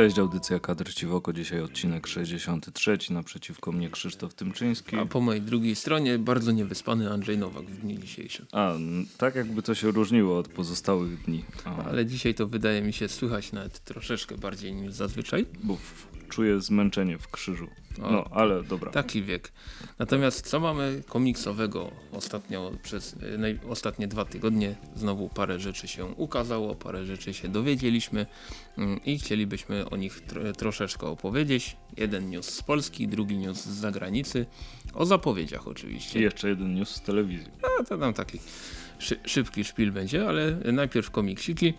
Cześć, audycja Kadr Ci w oko. Dzisiaj odcinek 63. Naprzeciwko mnie Krzysztof Tymczyński. A po mojej drugiej stronie bardzo niewyspany Andrzej Nowak w dniu dzisiejszym. A, tak jakby to się różniło od pozostałych dni. A. Ale dzisiaj to wydaje mi się słychać nawet troszeczkę bardziej niż zazwyczaj. Bo czuję zmęczenie w krzyżu. No, ale dobra. Taki wiek. Natomiast co mamy komiksowego ostatnio przez y, ostatnie dwa tygodnie? Znowu parę rzeczy się ukazało, parę rzeczy się dowiedzieliśmy mm, i chcielibyśmy o nich tro troszeczkę opowiedzieć. Jeden news z Polski, drugi news z zagranicy. O zapowiedziach oczywiście. I jeszcze jeden news z telewizji. A to tam taki szy szybki szpil będzie, ale najpierw komiksiki.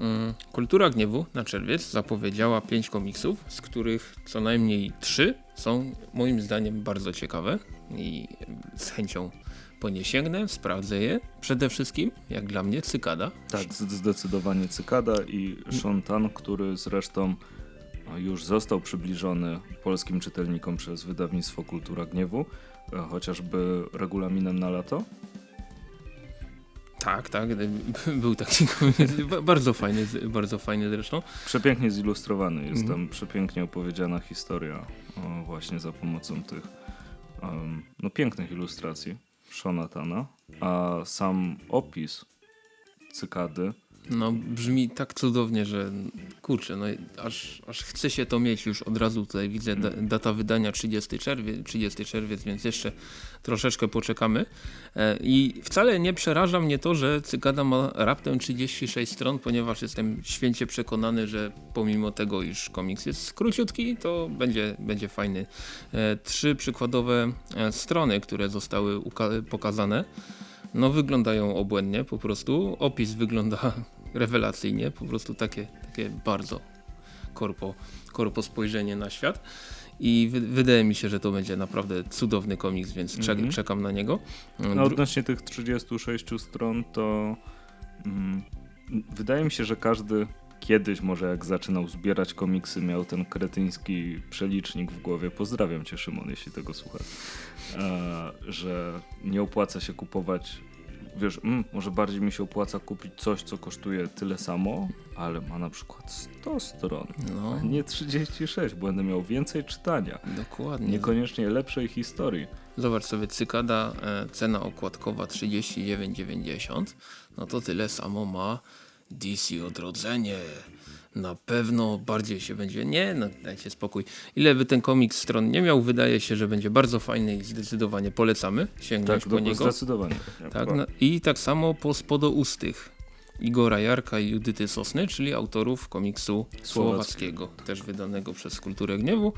Mm, Kultura Gniewu na czerwiec zapowiedziała pięć komiksów, z których co najmniej trzy są moim zdaniem bardzo ciekawe i z chęcią po nie sięgnę, sprawdzę je. Przede wszystkim, jak dla mnie, Cykada. Tak, zdecydowanie Cykada i Shontan, który zresztą już został przybliżony polskim czytelnikom przez wydawnictwo Kultura Gniewu, e, chociażby regulaminem na lato. Tak, tak. Był taki bardzo fajny, bardzo fajny zresztą. Przepięknie zilustrowany. Jest mm. tam przepięknie opowiedziana historia o, właśnie za pomocą tych um, no, pięknych ilustracji Shonatana. A sam opis cykady no brzmi tak cudownie, że kurczę, no aż, aż chce się to mieć już od razu tutaj widzę da, data wydania 30 czerwiec, 30 czerwiec, więc jeszcze troszeczkę poczekamy. E, I wcale nie przeraża mnie to, że Cykada ma raptem 36 stron, ponieważ jestem święcie przekonany, że pomimo tego, iż komiks jest króciutki, to będzie, będzie fajny. E, trzy przykładowe e, strony, które zostały pokazane no wyglądają obłędnie po prostu. Opis wygląda rewelacyjnie, po prostu takie, takie bardzo korpo, korpo spojrzenie na świat. I wydaje mi się, że to będzie naprawdę cudowny komiks, więc mm -hmm. czekam na niego. No, odnośnie tych 36 stron, to mm, wydaje mi się, że każdy kiedyś może jak zaczynał zbierać komiksy miał ten kretyński przelicznik w głowie. Pozdrawiam cię Szymon, jeśli tego słuchasz. E, że nie opłaca się kupować wiesz, mm, może bardziej mi się opłaca kupić coś, co kosztuje tyle samo, ale ma na przykład 100 stron, no. a nie 36, bo będę miał więcej czytania. Dokładnie. Niekoniecznie lepszej historii. Zobacz sobie, cykada, e, cena okładkowa 39,90, no to tyle samo ma DC Odrodzenie na pewno bardziej się będzie. Nie, no dajcie spokój. Ile by ten komiks stron nie miał, wydaje się, że będzie bardzo fajny i zdecydowanie polecamy sięgnąć tak, po niego. Zdecydowanie. Tak, no, I tak samo po Spodoustych. Igora Jarka i Judyty Sosny, czyli autorów komiksu słowackiego, słowackiego też wydanego przez Kulturę Gniewu.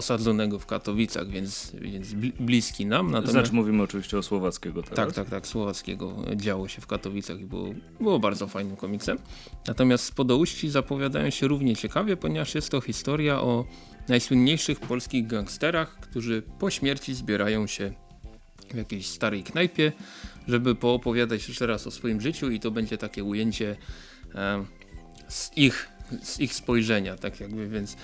Osadzonego w Katowicach, więc, więc bliski nam. Natomiast... Znaczy mówimy oczywiście o Słowackiego teraz. Tak, tak, tak. Słowackiego działo się w Katowicach i było, było bardzo fajnym komiksem. Natomiast z Podouści zapowiadają się równie ciekawie, ponieważ jest to historia o najsłynniejszych polskich gangsterach, którzy po śmierci zbierają się w jakiejś starej knajpie, żeby poopowiadać jeszcze raz o swoim życiu i to będzie takie ujęcie e, z, ich, z ich spojrzenia, tak jakby, więc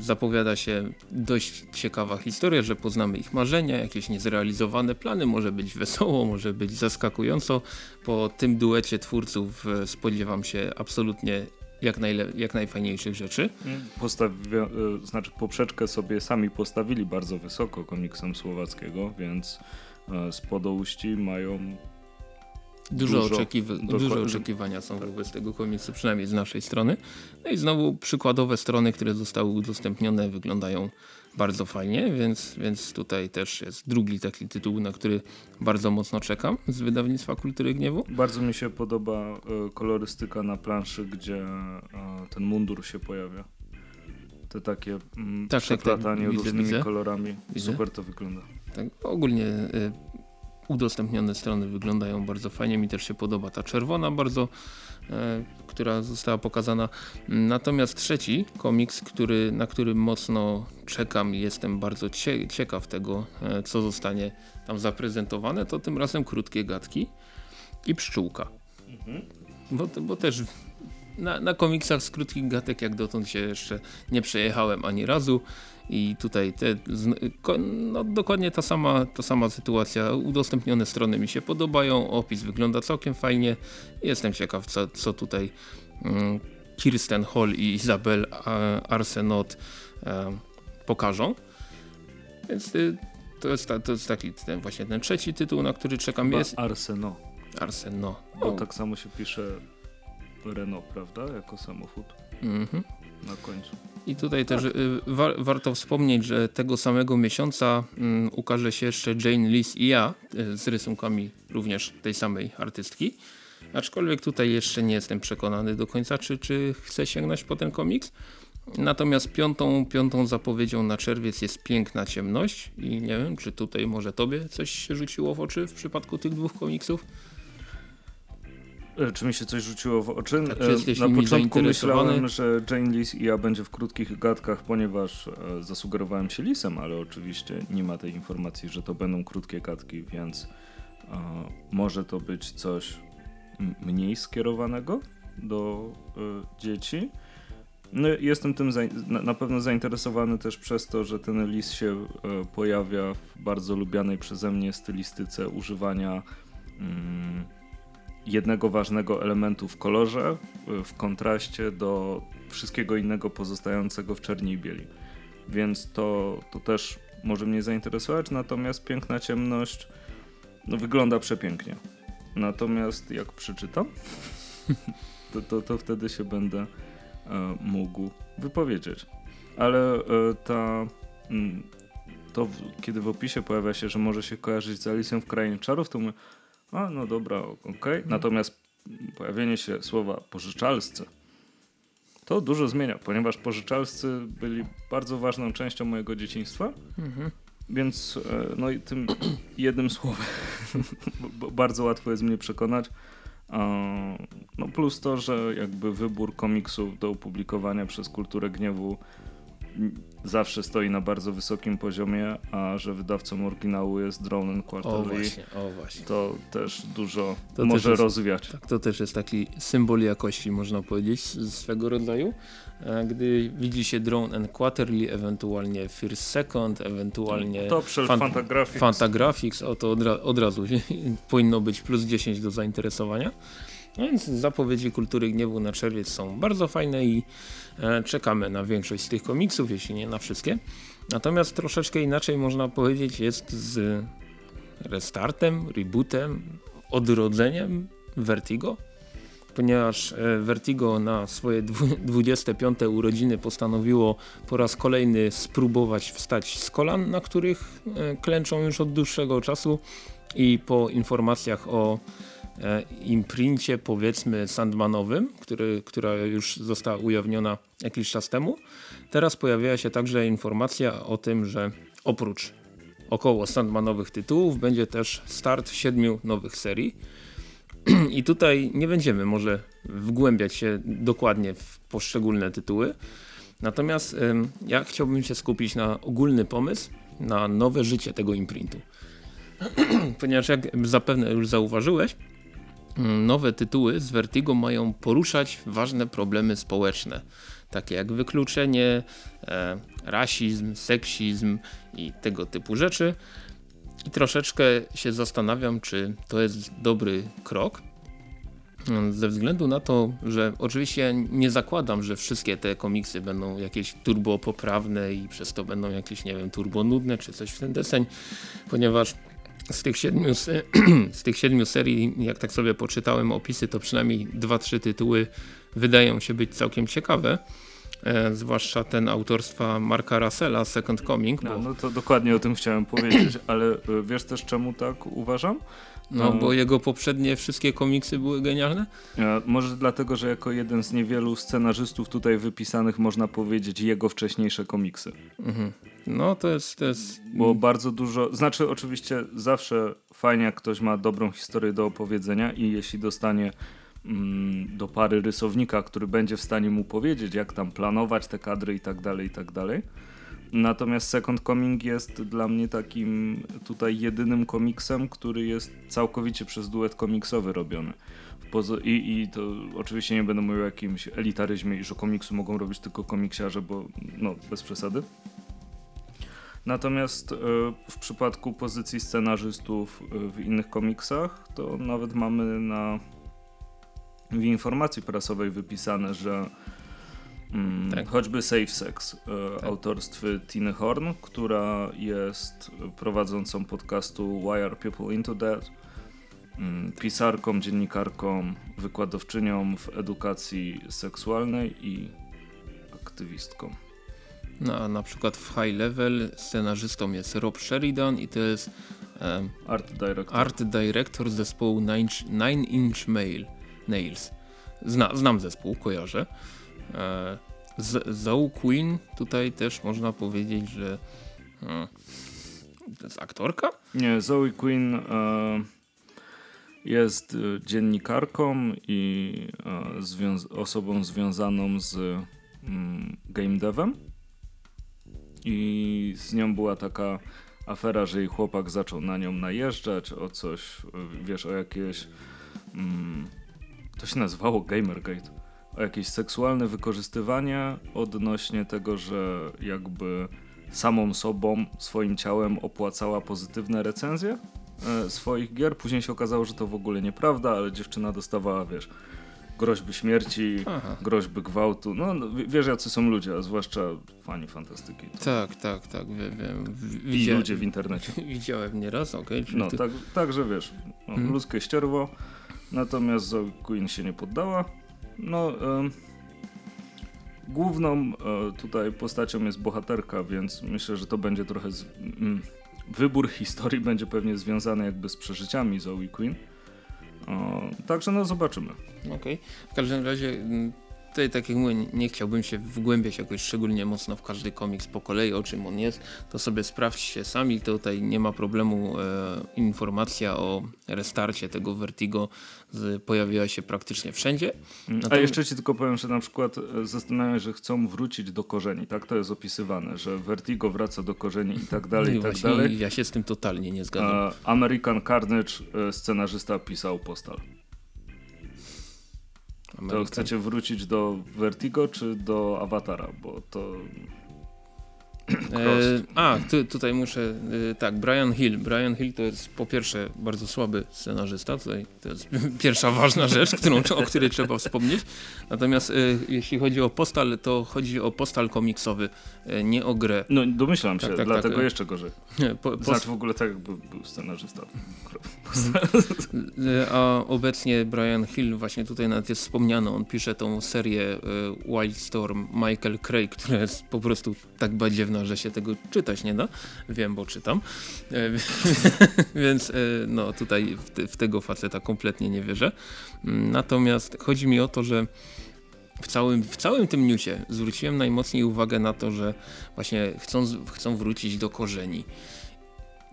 zapowiada się dość ciekawa historia, że poznamy ich marzenia, jakieś niezrealizowane plany, może być wesoło, może być zaskakująco. Po tym duecie twórców e, spodziewam się absolutnie jak, jak najfajniejszych rzeczy. Postawi e, znaczy poprzeczkę sobie sami postawili bardzo wysoko komiksem słowackiego, więc z mają Dużo, dużo, oczekiw dużo oczekiwania są wobec tego komiksu, przynajmniej z naszej strony. No i znowu przykładowe strony, które zostały udostępnione wyglądają bardzo fajnie, więc, więc tutaj też jest drugi taki tytuł, na który bardzo mocno czekam z wydawnictwa Kultury Gniewu. Bardzo mi się podoba e, kolorystyka na planszy, gdzie e, ten mundur się pojawia. Te takie mm, tak, przeplatanie tak, tak, różnymi widzę, kolorami. Widzę. Super to wygląda. Tak, ogólnie y, udostępnione strony wyglądają bardzo fajnie. Mi też się podoba ta czerwona bardzo, e, która została pokazana. Natomiast trzeci komiks, który, na który mocno czekam i jestem bardzo cie, ciekaw tego, e, co zostanie tam zaprezentowane, to tym razem krótkie gadki i pszczółka. Mhm. Bo, bo też na, na komiksach z krótkich gatek jak dotąd się jeszcze nie przejechałem ani razu i tutaj te, no, dokładnie ta sama, ta sama sytuacja. Udostępnione strony mi się podobają, opis wygląda całkiem fajnie. Jestem ciekaw co, co tutaj mm, Kirsten Hall i Isabel Arsenault pokażą. Więc to jest, ta, to jest taki ten właśnie ten trzeci tytuł, na który czekam. Chyba jest Arseno. Arseno. Bo tak samo się pisze Renault, prawda? Jako samochód. Mhm. Na końcu. I tutaj tak. też y, wa warto wspomnieć, że tego samego miesiąca y, ukaże się jeszcze Jane Lis i ja y, z rysunkami również tej samej artystki. Aczkolwiek tutaj jeszcze nie jestem przekonany do końca, czy, czy chcę sięgnąć po ten komiks. Natomiast piątą, piątą zapowiedzią na czerwiec jest Piękna Ciemność i nie wiem, czy tutaj może tobie coś się rzuciło w oczy w przypadku tych dwóch komiksów? E, czy mi się coś rzuciło w oczy? Tak, e, Na początku myślałem, że Jane Lis i ja będzie w krótkich gadkach, ponieważ e, zasugerowałem się Lisem, ale oczywiście nie ma tej informacji, że to będą krótkie gadki, więc może to być coś mniej skierowanego do dzieci. No, jestem tym na pewno zainteresowany też przez to, że ten lis się pojawia w bardzo lubianej przeze mnie stylistyce używania mm, jednego ważnego elementu w kolorze w kontraście do wszystkiego innego pozostającego w czerni i bieli. Więc to, to też może mnie zainteresować, natomiast piękna ciemność no, wygląda przepięknie. Natomiast jak przeczytam, to, to, to wtedy się będę e, mógł wypowiedzieć. Ale e, ta, mm, to kiedy w opisie pojawia się, że może się kojarzyć z Alicją w Krainie Czarów, to my a, no dobra, okej. Okay. Natomiast pojawienie się słowa pożyczalscy to dużo zmienia, ponieważ pożyczalscy byli bardzo ważną częścią mojego dzieciństwa. Mhm. Więc e, no i tym jednym słowem bardzo łatwo jest mnie przekonać. No plus to, że jakby wybór komiksów do opublikowania przez Kulturę Gniewu zawsze stoi na bardzo wysokim poziomie, a że wydawcą oryginału jest Drone and Quarterly, o właśnie, o właśnie. to też dużo to może też jest, rozwiać. Tak, to też jest taki symbol jakości, można powiedzieć, swego rodzaju. E, gdy widzi się Drone and Quarterly, ewentualnie First Second, ewentualnie Top Shelf fan Fantagraphics. Fantagraphics, o to od, ra od razu powinno być plus 10 do zainteresowania. No więc zapowiedzi Kultury Gniewu na czerwiec są bardzo fajne i czekamy na większość z tych komiksów, jeśli nie na wszystkie. Natomiast troszeczkę inaczej można powiedzieć jest z restartem, rebootem, odrodzeniem Vertigo. Ponieważ e, Vertigo na swoje 25 urodziny postanowiło po raz kolejny spróbować wstać z kolan, na których e, klęczą już od dłuższego czasu i po informacjach o E, imprincie powiedzmy Sandmanowym, który, która już została ujawniona jakiś czas temu. Teraz pojawiła się także informacja o tym, że oprócz około Sandmanowych tytułów będzie też start siedmiu nowych serii. I tutaj nie będziemy może wgłębiać się dokładnie w poszczególne tytuły. Natomiast ja chciałbym się skupić na ogólny pomysł, na nowe życie tego imprintu. Ponieważ jak zapewne już zauważyłeś, nowe tytuły z Vertigo mają poruszać ważne problemy społeczne, takie jak wykluczenie, e, rasizm, seksizm i tego typu rzeczy. I troszeczkę się zastanawiam, czy to jest dobry krok. Ze względu na to, że oczywiście nie zakładam, że wszystkie te komiksy będą jakieś turbo poprawne i przez to będą jakieś, nie wiem, turbo nudne czy coś w ten deseń, ponieważ z tych, siedmiu, z tych siedmiu serii, jak tak sobie poczytałem opisy, to przynajmniej dwa, trzy tytuły wydają się być całkiem ciekawe. E, zwłaszcza ten autorstwa Marka Russella, Second Coming. No, bo... no to dokładnie o tym chciałem powiedzieć, ale e, wiesz też czemu tak uważam? No, bo jego poprzednie wszystkie komiksy były genialne? Ja, może dlatego, że jako jeden z niewielu scenarzystów tutaj wypisanych można powiedzieć jego wcześniejsze komiksy. Mhm. No to jest, to jest... Bo bardzo dużo, znaczy oczywiście zawsze fajnie jak ktoś ma dobrą historię do opowiedzenia i jeśli dostanie mm, do pary rysownika, który będzie w stanie mu powiedzieć jak tam planować te kadry i tak dalej, i tak dalej Natomiast Second Coming jest dla mnie takim tutaj jedynym komiksem, który jest całkowicie przez duet komiksowy robiony. I, I, to oczywiście nie będę mówił o jakimś elitaryzmie i że komiksy mogą robić tylko komiksiarze, bo no, bez przesady. Natomiast e, w przypadku pozycji scenarzystów e, w innych komiksach, to nawet mamy na w informacji prasowej wypisane, że mm, Tak. choćby Safe Sex e, Tak. autorstwie Tiny Horn, która jest prowadzącą podcastu Why Are People Into That, mm, pisarką, dziennikarką, wykładowczynią w edukacji seksualnej i aktywistką. No, a na przykład w High Level scenarzystą jest Rob Sheridan i to jest Art Director. art director zespołu Nine, Nine Inch Nail, Nails. Zna, znam zespół, kojarzę. E, Zoe Queen tutaj też można powiedzieć, że hmm, to jest aktorka? Nie, Zoe Quinn e, jest e, dziennikarką i e, zwią- osobą związaną z mm, game devem. I z nią była taka afera, że jej chłopak zaczął na nią najeżdżać o coś, e, wiesz, o jakieś. Mm, to się nazywało Gamergate. Jakieś seksualne wykorzystywanie odnośnie tego, że jakby samą sobą, swoim ciałem opłacała pozytywne recenzje e, swoich gier. Później się okazało, że to w ogóle nieprawda, ale dziewczyna dostawała, wiesz, groźby śmierci, Aha. groźby gwałtu. No, no wiesz, jacy są ludzie, a zwłaszcza fani fantastyki. To Tak, tak, tak, wiem. wiem. I ludzie w internecie. Widziałem nieraz, okej. czyli No, ty- tak, także wiesz, no, Mhm. ludzkie ścierwo, natomiast Zoe Queen się nie poddała. No, główną e, tutaj postacią jest bohaterka, więc myślę, że to będzie trochę. Z, mm, wybór historii będzie pewnie związany jakby z przeżyciami Zoe Queen. Także no zobaczymy. Okej. W każdym razie mm, tutaj tak jak mówię, nie- chciałbym się wgłębiać jakoś szczególnie mocno w każdy komiks po kolei, o czym on jest, to sobie sprawdźcie sami, tutaj nie ma problemu. E, informacja o restarcie tego Vertigo pojawiła się praktycznie wszędzie. Mm, No A jeszcze ci tylko powiem, że na przykład e, zastanawiam się, że chcą wrócić do korzeni. Tak to jest opisywane, że Vertigo wraca do korzeni i tak dalej, No i i tak dalej. ja się z tym totalnie nie zgadzam. American Carnage e, scenarzysta pisał Postal. To Amerykan- chcecie wrócić do Vertigo czy do Awatara? Bo to. E, a, tu, tutaj muszę, e, tak, Brian Hill. Brian Hill to jest po pierwsze bardzo słaby scenarzysta, tutaj to jest pierwsza ważna rzecz, którą, o której trzeba wspomnieć. Natomiast e, jeśli chodzi o postal, to chodzi o postal komiksowy, nie o grę. No domyślam się, Tak, tak, dlatego tak. jeszcze gorzej. Po, Znaczy w ogóle tak jakby był scenarzysta. A obecnie Brian Hill, właśnie tutaj nawet jest wspomniany, on pisze tą serię Wildstorm Michael Craig, która jest po prostu tak badziewna, że się tego czytać nie da. Wiem, bo czytam. E, Więc e, no tutaj w, w tego faceta kompletnie nie wierzę. Mm, Natomiast chodzi mi o to, że w całym, w całym tym newsie zwróciłem najmocniej uwagę na to, że właśnie chcą, chcą wrócić do korzeni.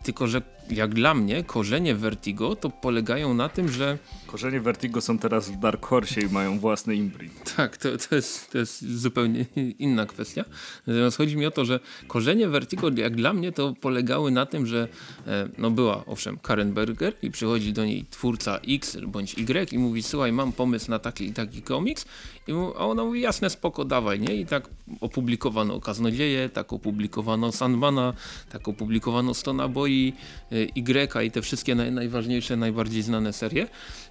Tylko, że jak dla mnie korzenie Vertigo to polegają na tym, że Korzenie Vertigo są teraz w Dark Horse i mają własny imprint. tak, to, to, jest, to jest zupełnie inna kwestia. Natomiast chodzi mi o to, że korzenie Vertigo jak dla mnie to polegały na tym, że e, no była owszem Karen Berger i przychodzi do niej twórca X bądź Y i mówi słuchaj mam pomysł na taki i taki komiks i mu, a ona mówi jasne spoko dawaj nie i tak opublikowano Kaznodzieje, tak opublikowano Sandmana, tak opublikowano Stona Boi, Y i te wszystkie naj, najważniejsze, najbardziej znane serie.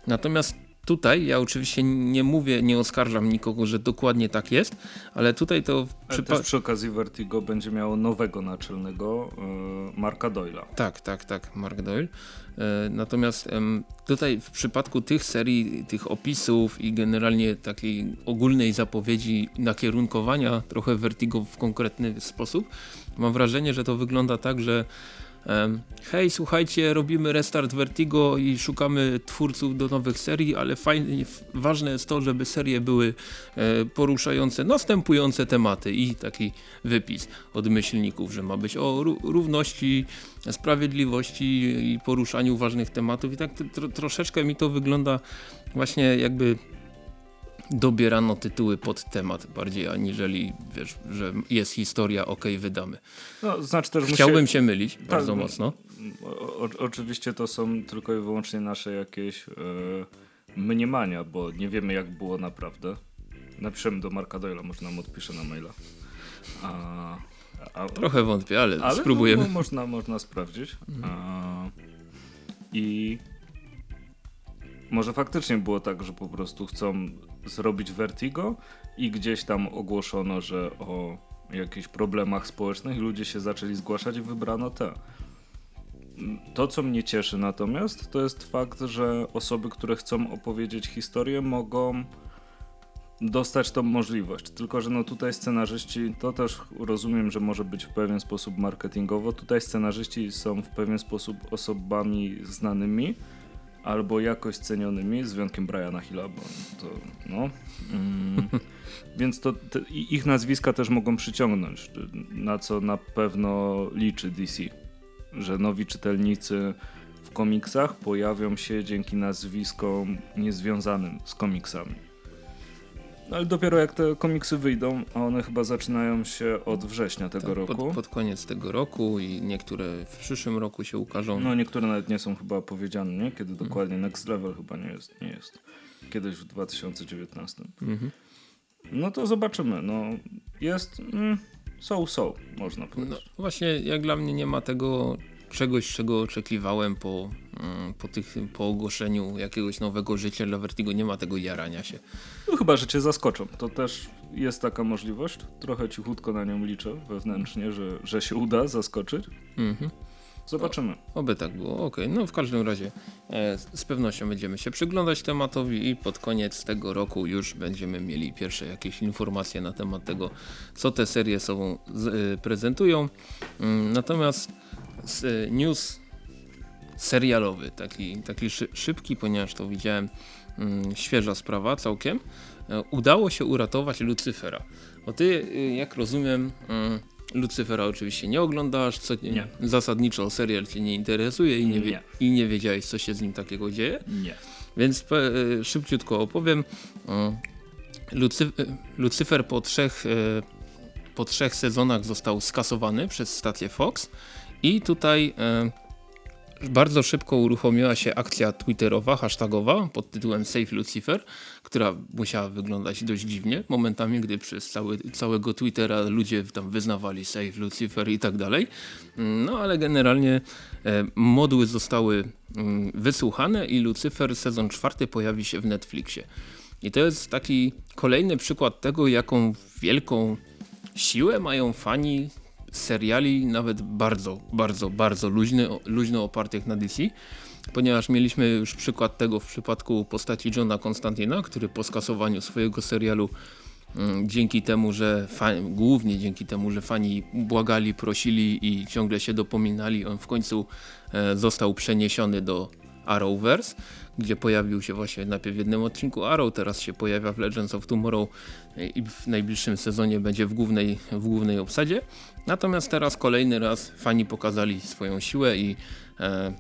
Natomiast tutaj ja oczywiście nie mówię, nie oskarżam nikogo, że dokładnie tak jest, ale tutaj to Ale też przy okazji Vertigo będzie miało nowego naczelnego e, Marka Doyla. Tak, tak, tak, Mark Doyle. E, Natomiast tutaj w przypadku tych serii, tych opisów i generalnie takiej ogólnej zapowiedzi nakierunkowania trochę Vertigo w konkretny sposób, mam wrażenie, że to wygląda tak, że hej, słuchajcie, robimy restart Vertigo i szukamy twórców do nowych serii, ale fajnie, ważne jest to, żeby serie były e, poruszające następujące tematy i taki wypis od myślników, że ma być o ró- równości, sprawiedliwości i poruszaniu ważnych tematów. I tak tro, troszeczkę mi to wygląda właśnie jakby dobierano tytuły pod temat bardziej aniżeli wiesz, że jest historia, ok, wydamy. No, znaczy też Chciałbym się mylić bardzo no, mocno. O, oczywiście to są tylko i wyłącznie nasze jakieś e, mniemania, bo nie wiemy jak było naprawdę. Napiszemy do Marka Doyla, może nam odpisze na maila. A, a, Trochę wątpię, ale, ale spróbujemy. No, no, można, można sprawdzić. A, I może faktycznie było tak, że po prostu chcą zrobić Vertigo i gdzieś tam ogłoszono, że o jakichś problemach społecznych ludzie się zaczęli zgłaszać i wybrano te. To, co mnie cieszy natomiast, to jest fakt, że osoby, które chcą opowiedzieć historię, mogą dostać tą możliwość. Tylko, że no tutaj scenarzyści, to też rozumiem, że może być w pewien sposób marketingowo. Tutaj scenarzyści są w pewien sposób osobami znanymi albo jakoś cenionymi, z wyjątkiem Briana Hilla, bo to no. Mm, więc to te, ich nazwiska też mogą przyciągnąć, na co na pewno liczy DC, że nowi czytelnicy w komiksach pojawią się dzięki nazwiskom niezwiązanym z komiksami. No, ale dopiero jak te komiksy wyjdą, a one chyba zaczynają się od września tego tak, roku. Pod, pod, koniec tego roku i niektóre w przyszłym roku się ukażą. No niektóre nawet nie są chyba powiedziane, nie? Kiedy mhm. dokładnie Next Level chyba nie jest. Nie jest. Kiedyś w 2019. Mhm. No to zobaczymy. No jest mm, so so, można powiedzieć. No, właśnie jak dla mnie nie ma tego czegoś, czego oczekiwałem po, mm, po, tych, po ogłoszeniu jakiegoś nowego życia dla Vertigo. Nie ma tego jarania się. No chyba, że cię zaskoczą. To też jest taka możliwość. Trochę cichutko na nią liczę wewnętrznie, że, że się uda zaskoczyć. Mhm. Zobaczymy. O, oby tak było. Ok, no w każdym razie e, z pewnością będziemy się przyglądać tematowi i pod koniec tego roku już będziemy mieli pierwsze jakieś informacje na temat tego, co te serie sobą z, e, prezentują. Mm, natomiast Y, news serialowy, taki, taki szybki, ponieważ to widziałem świeża sprawa całkiem. E, udało się uratować Lucyfera. Bo ty, y, jak rozumiem, mm, Lucyfera oczywiście nie oglądasz, co nie. zasadniczo serial cię nie interesuje i nie, wie, i nie wiedziałeś, co się z nim takiego dzieje. Nie. Więc e, szybciutko opowiem. Mm, Lucy, Lucyfer po trzech, e, po trzech sezonach został skasowany przez stację Fox i tutaj e, bardzo szybko uruchomiła się akcja twitterowa, hashtagowa pod tytułem Save Lucifer, która musiała wyglądać dość dziwnie momentami, gdy przez cały, całego Twittera ludzie tam wyznawali Save Lucifer i tak dalej. No ale generalnie e, moduły zostały mm, wysłuchane i Lucifer sezon czwarty pojawi się w Netflixie. I to jest taki kolejny przykład tego, jaką wielką siłę mają fani seriali, nawet bardzo, bardzo, bardzo luźny, luźno opartych na DC, ponieważ mieliśmy już przykład tego w przypadku postaci Johna Konstantina, który po skasowaniu swojego serialu mm, dzięki temu, że fan, głównie dzięki temu, że fani błagali, prosili i ciągle się dopominali, on w końcu e, został przeniesiony do Arrowverse, gdzie pojawił się właśnie najpierw w jednym odcinku Arrow, teraz się pojawia w Legends of Tomorrow i w najbliższym sezonie będzie w głównej, w głównej obsadzie. Natomiast teraz kolejny raz fani pokazali swoją siłę i e,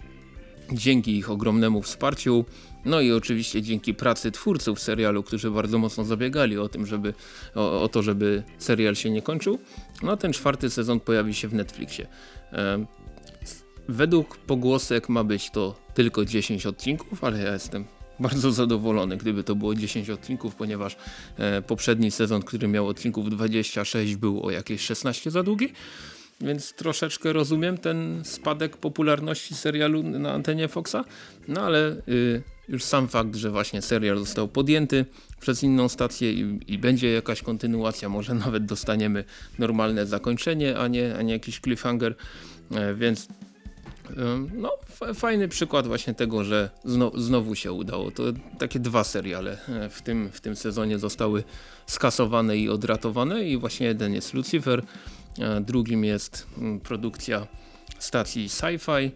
dzięki ich ogromnemu wsparciu, no i oczywiście dzięki pracy twórców serialu, którzy bardzo mocno zabiegali o tym, żeby o, o to, żeby serial się nie kończył, no ten czwarty sezon pojawi się w Netflixie. E, według pogłosek ma być to tylko 10 odcinków, ale ja jestem bardzo zadowolony, gdyby to było 10 odcinków, ponieważ e, poprzedni sezon, który miał odcinków 26 był o jakieś 16 za długi. Więc troszeczkę rozumiem ten spadek popularności serialu na antenie Foxa. No ale y, już sam fakt, że właśnie serial został podjęty przez inną stację i, i, będzie jakaś kontynuacja, może nawet dostaniemy normalne zakończenie, a nie, a nie jakiś cliffhanger. E, więc no, fajny przykład właśnie tego, że znowu się udało. To takie dwa seriale e, w tym, w tym sezonie zostały skasowane i odratowane i właśnie jeden jest Lucifer, drugim jest mm, produkcja stacji Sci-Fi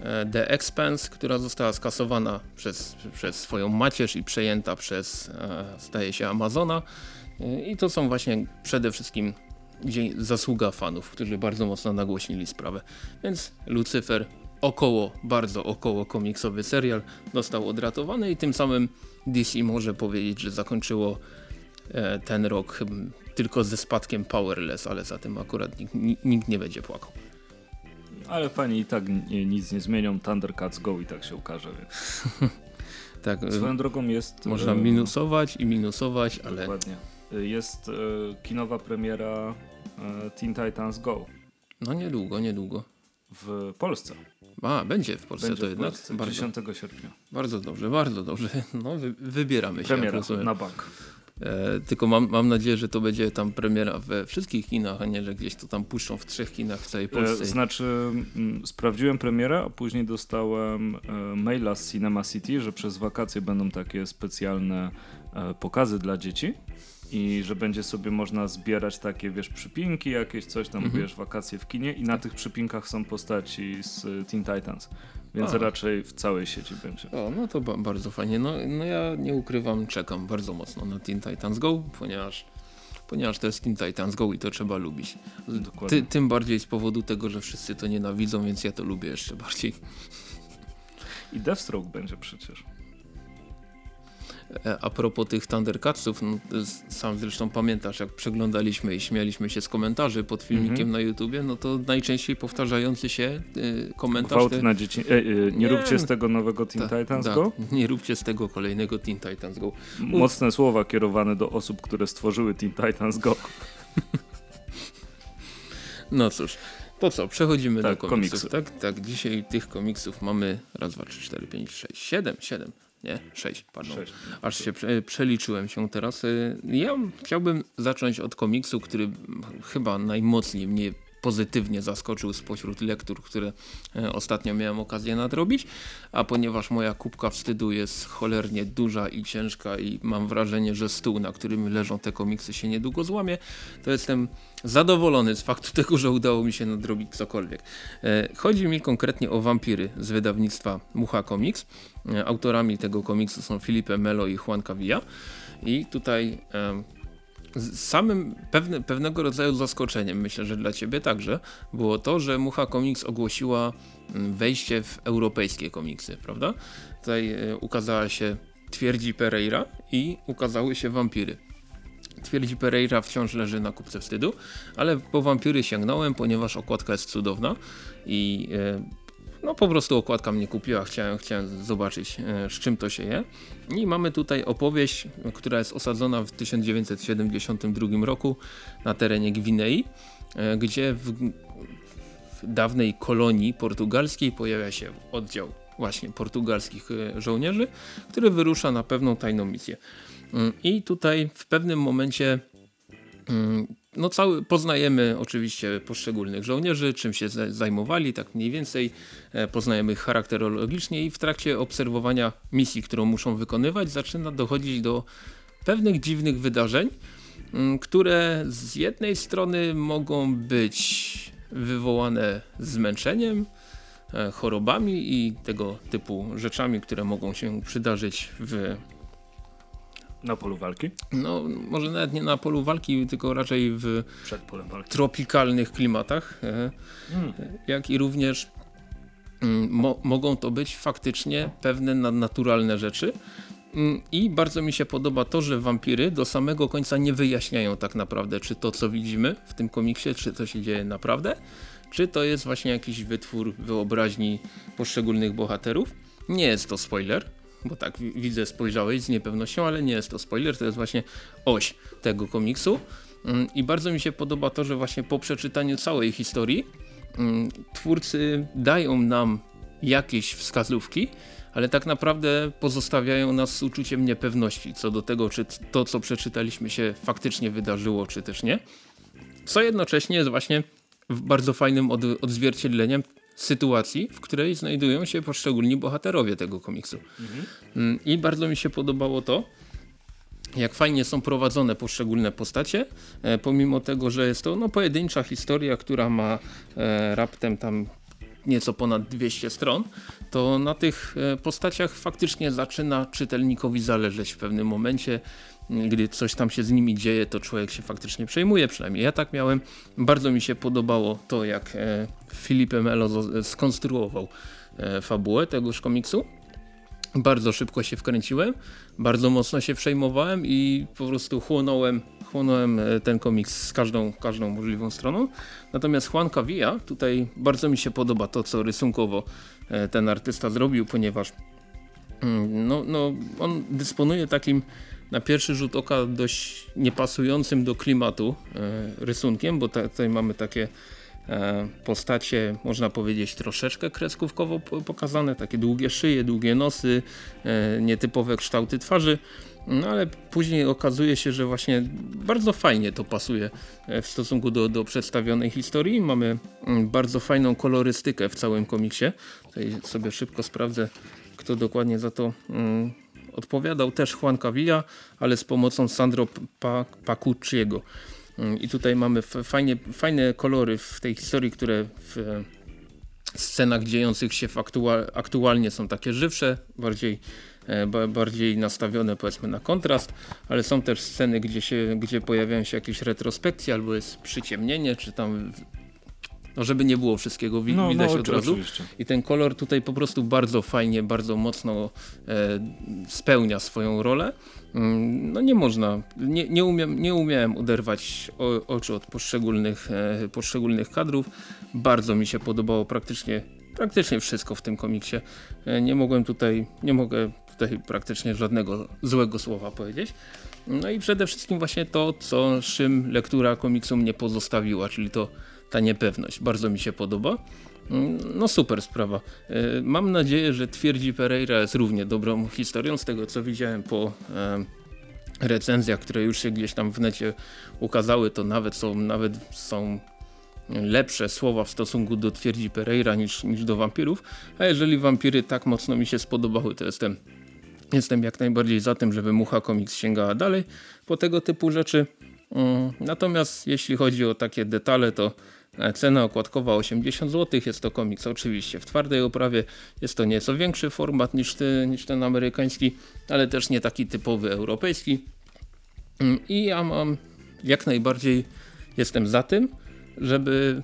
e, The Expanse, która została skasowana przez, przez swoją macierz i przejęta przez, e, zdaje się, Amazona. I to są właśnie przede wszystkim zasługa fanów, którzy bardzo mocno nagłośnili sprawę. Więc Lucyfer około, bardzo około komiksowy serial został odratowany i tym samym DC może powiedzieć, że zakończyło e, ten rok tylko ze spadkiem Powerless, ale za tym akurat nikt, nikt nie będzie płakał. Ale fani i tak nic nie zmienią, Thundercats Go i tak się ukaże. Więc... tak, e, Swoją drogą jest... Można minusować i minusować, ale... Dokładnie. Jest e, kinowa premiera Teen Titans Go. No niedługo, niedługo. w Polsce. A, będzie w Polsce Będzie to w jednak. Polsce, bardzo, 10 sierpnia. bardzo dobrze, bardzo dobrze. No, wy, wybieramy się. Premiera na bank. E, tylko mam, mam nadzieję, że to będzie tam premiera we wszystkich kinach, a nie, że gdzieś to tam puszczą w trzech kinach w całej E, Polsce. Znaczy, mm, sprawdziłem premierę, a później dostałem e, maila z Cinema City, że przez wakacje będą takie specjalne e, pokazy dla dzieci i że będzie sobie można zbierać takie, wiesz, przypinki, jakieś coś tam, Mhm. wiesz, wakacje w kinie i na tych przypinkach są postaci z e, Teen Titans, więc A. raczej w całej sieci będzie. O, no to ba bardzo fajnie. No, no ja nie ukrywam, czekam bardzo mocno na Teen Titans Go, ponieważ, ponieważ to jest Teen Titans Go i to trzeba lubić. Ty, tym bardziej z powodu tego, że wszyscy to nienawidzą, więc ja to lubię jeszcze bardziej. I Deathstroke będzie przecież. E, A propos tych Thundercatsów, no, sam zresztą pamiętasz, jak przeglądaliśmy i śmialiśmy się z komentarzy pod filmikiem Mhm. na YouTubie, no to najczęściej powtarzający się y, komentarz... Gwałty te- na dzieci. E, e, nie, Nie. róbcie z tego nowego Teen Ta- Titans tak, Go. Nie róbcie z tego kolejnego Teen Titans Go. Mocne słowa kierowane do osób, które stworzyły Teen Titans Go. No cóż, to co, przechodzimy Tak, do komiksów, komiksy. tak? Tak, dzisiaj tych komiksów mamy raz, dwa, trzy, cztery, pięć, sześć, siedem, siedem, nie, sześć, pardon. Sześć. Aż się prze, przeliczyłem się teraz. Y, Ja chciałbym zacząć od komiksu, który chyba najmocniej mnie pozytywnie zaskoczył spośród lektur, które e, ostatnio miałem okazję nadrobić, a ponieważ moja kubka wstydu jest cholernie duża i ciężka i mam wrażenie, że stół, na którym leżą te komiksy się niedługo złamie, to jestem zadowolony z faktu tego, że udało mi się nadrobić cokolwiek. E, Chodzi mi konkretnie o Wampiry z wydawnictwa Mucha Comics. E, Autorami tego komiksu są Felipe Melo i Juan Cavilla. I tutaj samym pewne, pewnego rodzaju zaskoczeniem, myślę, że dla ciebie także, było to, że Mucha Comics ogłosiła mm, wejście w europejskie komiksy, prawda? Tutaj e, ukazała się Twierdzi Pereira i ukazały się Wampiry. Twierdzi Pereira wciąż leży na kupce wstydu, ale po Wampiry sięgnąłem, ponieważ okładka jest cudowna i e, no po prostu okładka mnie kupiła, chciałem, chciałem zobaczyć e, z czym to się je. I mamy tutaj opowieść, która jest osadzona w 1972 roku na terenie Gwinei, e, gdzie w, w dawnej kolonii portugalskiej pojawia się oddział właśnie portugalskich e, żołnierzy, który wyrusza na pewną tajną misję. Mm, I tutaj w pewnym momencie mm, no cały, poznajemy oczywiście poszczególnych żołnierzy, czym się za- zajmowali, tak mniej więcej. E, Poznajemy ich charakterologicznie i w trakcie obserwowania misji, którą muszą wykonywać, zaczyna dochodzić do pewnych dziwnych wydarzeń, mm, które z jednej strony mogą być wywołane zmęczeniem, e, chorobami i tego typu rzeczami, które mogą się przydarzyć w Na polu walki? no, może nawet nie na polu walki, tylko raczej w tropikalnych klimatach, e, Mm. jak i również mm, mo mogą to być faktycznie pewne nadnaturalne rzeczy. Mm, I bardzo mi się podoba to, że wampiry do samego końca nie wyjaśniają tak naprawdę, czy to co widzimy w tym komiksie, czy to się dzieje naprawdę, czy to jest właśnie jakiś wytwór wyobraźni poszczególnych bohaterów. Nie jest to spoiler, bo tak wi- widzę, spojrzałeś z niepewnością, ale nie jest to spoiler, to jest właśnie oś tego komiksu. Mm, I bardzo mi się podoba to, że właśnie po przeczytaniu całej historii mm, twórcy dają nam jakieś wskazówki, ale tak naprawdę pozostawiają nas z uczuciem niepewności co do tego, czy to, co przeczytaliśmy się faktycznie wydarzyło, czy też nie. Co jednocześnie jest właśnie bardzo fajnym od, odzwierciedleniem sytuacji, w której znajdują się poszczególni bohaterowie tego komiksu. Mm, I bardzo mi się podobało to, jak fajnie są prowadzone poszczególne postacie, e, pomimo tego, że jest to no, pojedyncza historia, która ma e, raptem tam nieco ponad 200 stron, to na tych e, postaciach faktycznie zaczyna czytelnikowi zależeć w pewnym momencie. Gdy coś tam się z nimi dzieje, to człowiek się faktycznie przejmuje, przynajmniej ja tak miałem. Bardzo mi się podobało to, jak e, Felipe Melo zo- skonstruował e, fabułę tegoż komiksu. Bardzo szybko się wkręciłem, bardzo mocno się przejmowałem i po prostu chłonąłem, chłonąłem e, ten komiks z każdą, każdą możliwą stroną. Natomiast Juan Cavilla, tutaj bardzo mi się podoba to, co rysunkowo e, ten artysta zrobił, ponieważ mm, no, no, on dysponuje takim na pierwszy rzut oka dość niepasującym do klimatu e, rysunkiem, bo ta, tutaj mamy takie E, postacie, można powiedzieć, troszeczkę kreskówkowo pokazane, takie długie szyje, długie nosy, e, nietypowe kształty twarzy. No ale później okazuje się, że właśnie bardzo fajnie to pasuje w stosunku do, do przedstawionej historii. Mamy mm, bardzo fajną kolorystykę w całym komiksie. Tutaj sobie szybko sprawdzę, kto dokładnie za to mm, odpowiadał. Też Juan Cavilla, ale z pomocą Sandro Pacucciego. Mm, I tutaj mamy fajnie, fajne kolory w tej historii, które w e, scenach dziejących się aktual, aktualnie są takie żywsze, bardziej, e, bardziej nastawione powiedzmy na kontrast, ale są też sceny, gdzie, się, gdzie pojawiają się jakieś retrospekcje albo jest przyciemnienie, czy tam no żeby nie było wszystkiego wi no, widać no, od razu. Oczywiście. I ten kolor tutaj po prostu bardzo fajnie, bardzo mocno e, spełnia swoją rolę. Mm, no nie można, nie, nie, umiem, nie umiałem oderwać o, oczu od poszczególnych, e, poszczególnych kadrów. Bardzo mi się podobało praktycznie, praktycznie wszystko w tym komiksie. E, nie mogłem tutaj, nie mogę tutaj praktycznie żadnego złego słowa powiedzieć. No i przede wszystkim właśnie to, co czym lektura komiksu mnie pozostawiła, czyli to ta niepewność. Bardzo mi się podoba. Mm, no super sprawa. E, mam nadzieję, że twierdzi Pereira jest równie dobrą historią z tego co widziałem po e, recenzjach, które już się gdzieś tam w necie ukazały, to nawet są, nawet są lepsze słowa w stosunku do twierdzi Pereira niż, niż do wampirów, a jeżeli wampiry tak mocno mi się spodobały, to jestem, jestem jak najbardziej za tym, żeby Mucha Comics sięgała dalej po tego typu rzeczy. Mm, natomiast jeśli chodzi o takie detale, to cena okładkowa 80 zł, jest to komiks oczywiście w twardej oprawie, jest to nieco większy format niż, ty, niż ten amerykański, ale też nie taki typowy europejski. Mm, I ja mam jak najbardziej jestem za tym, żeby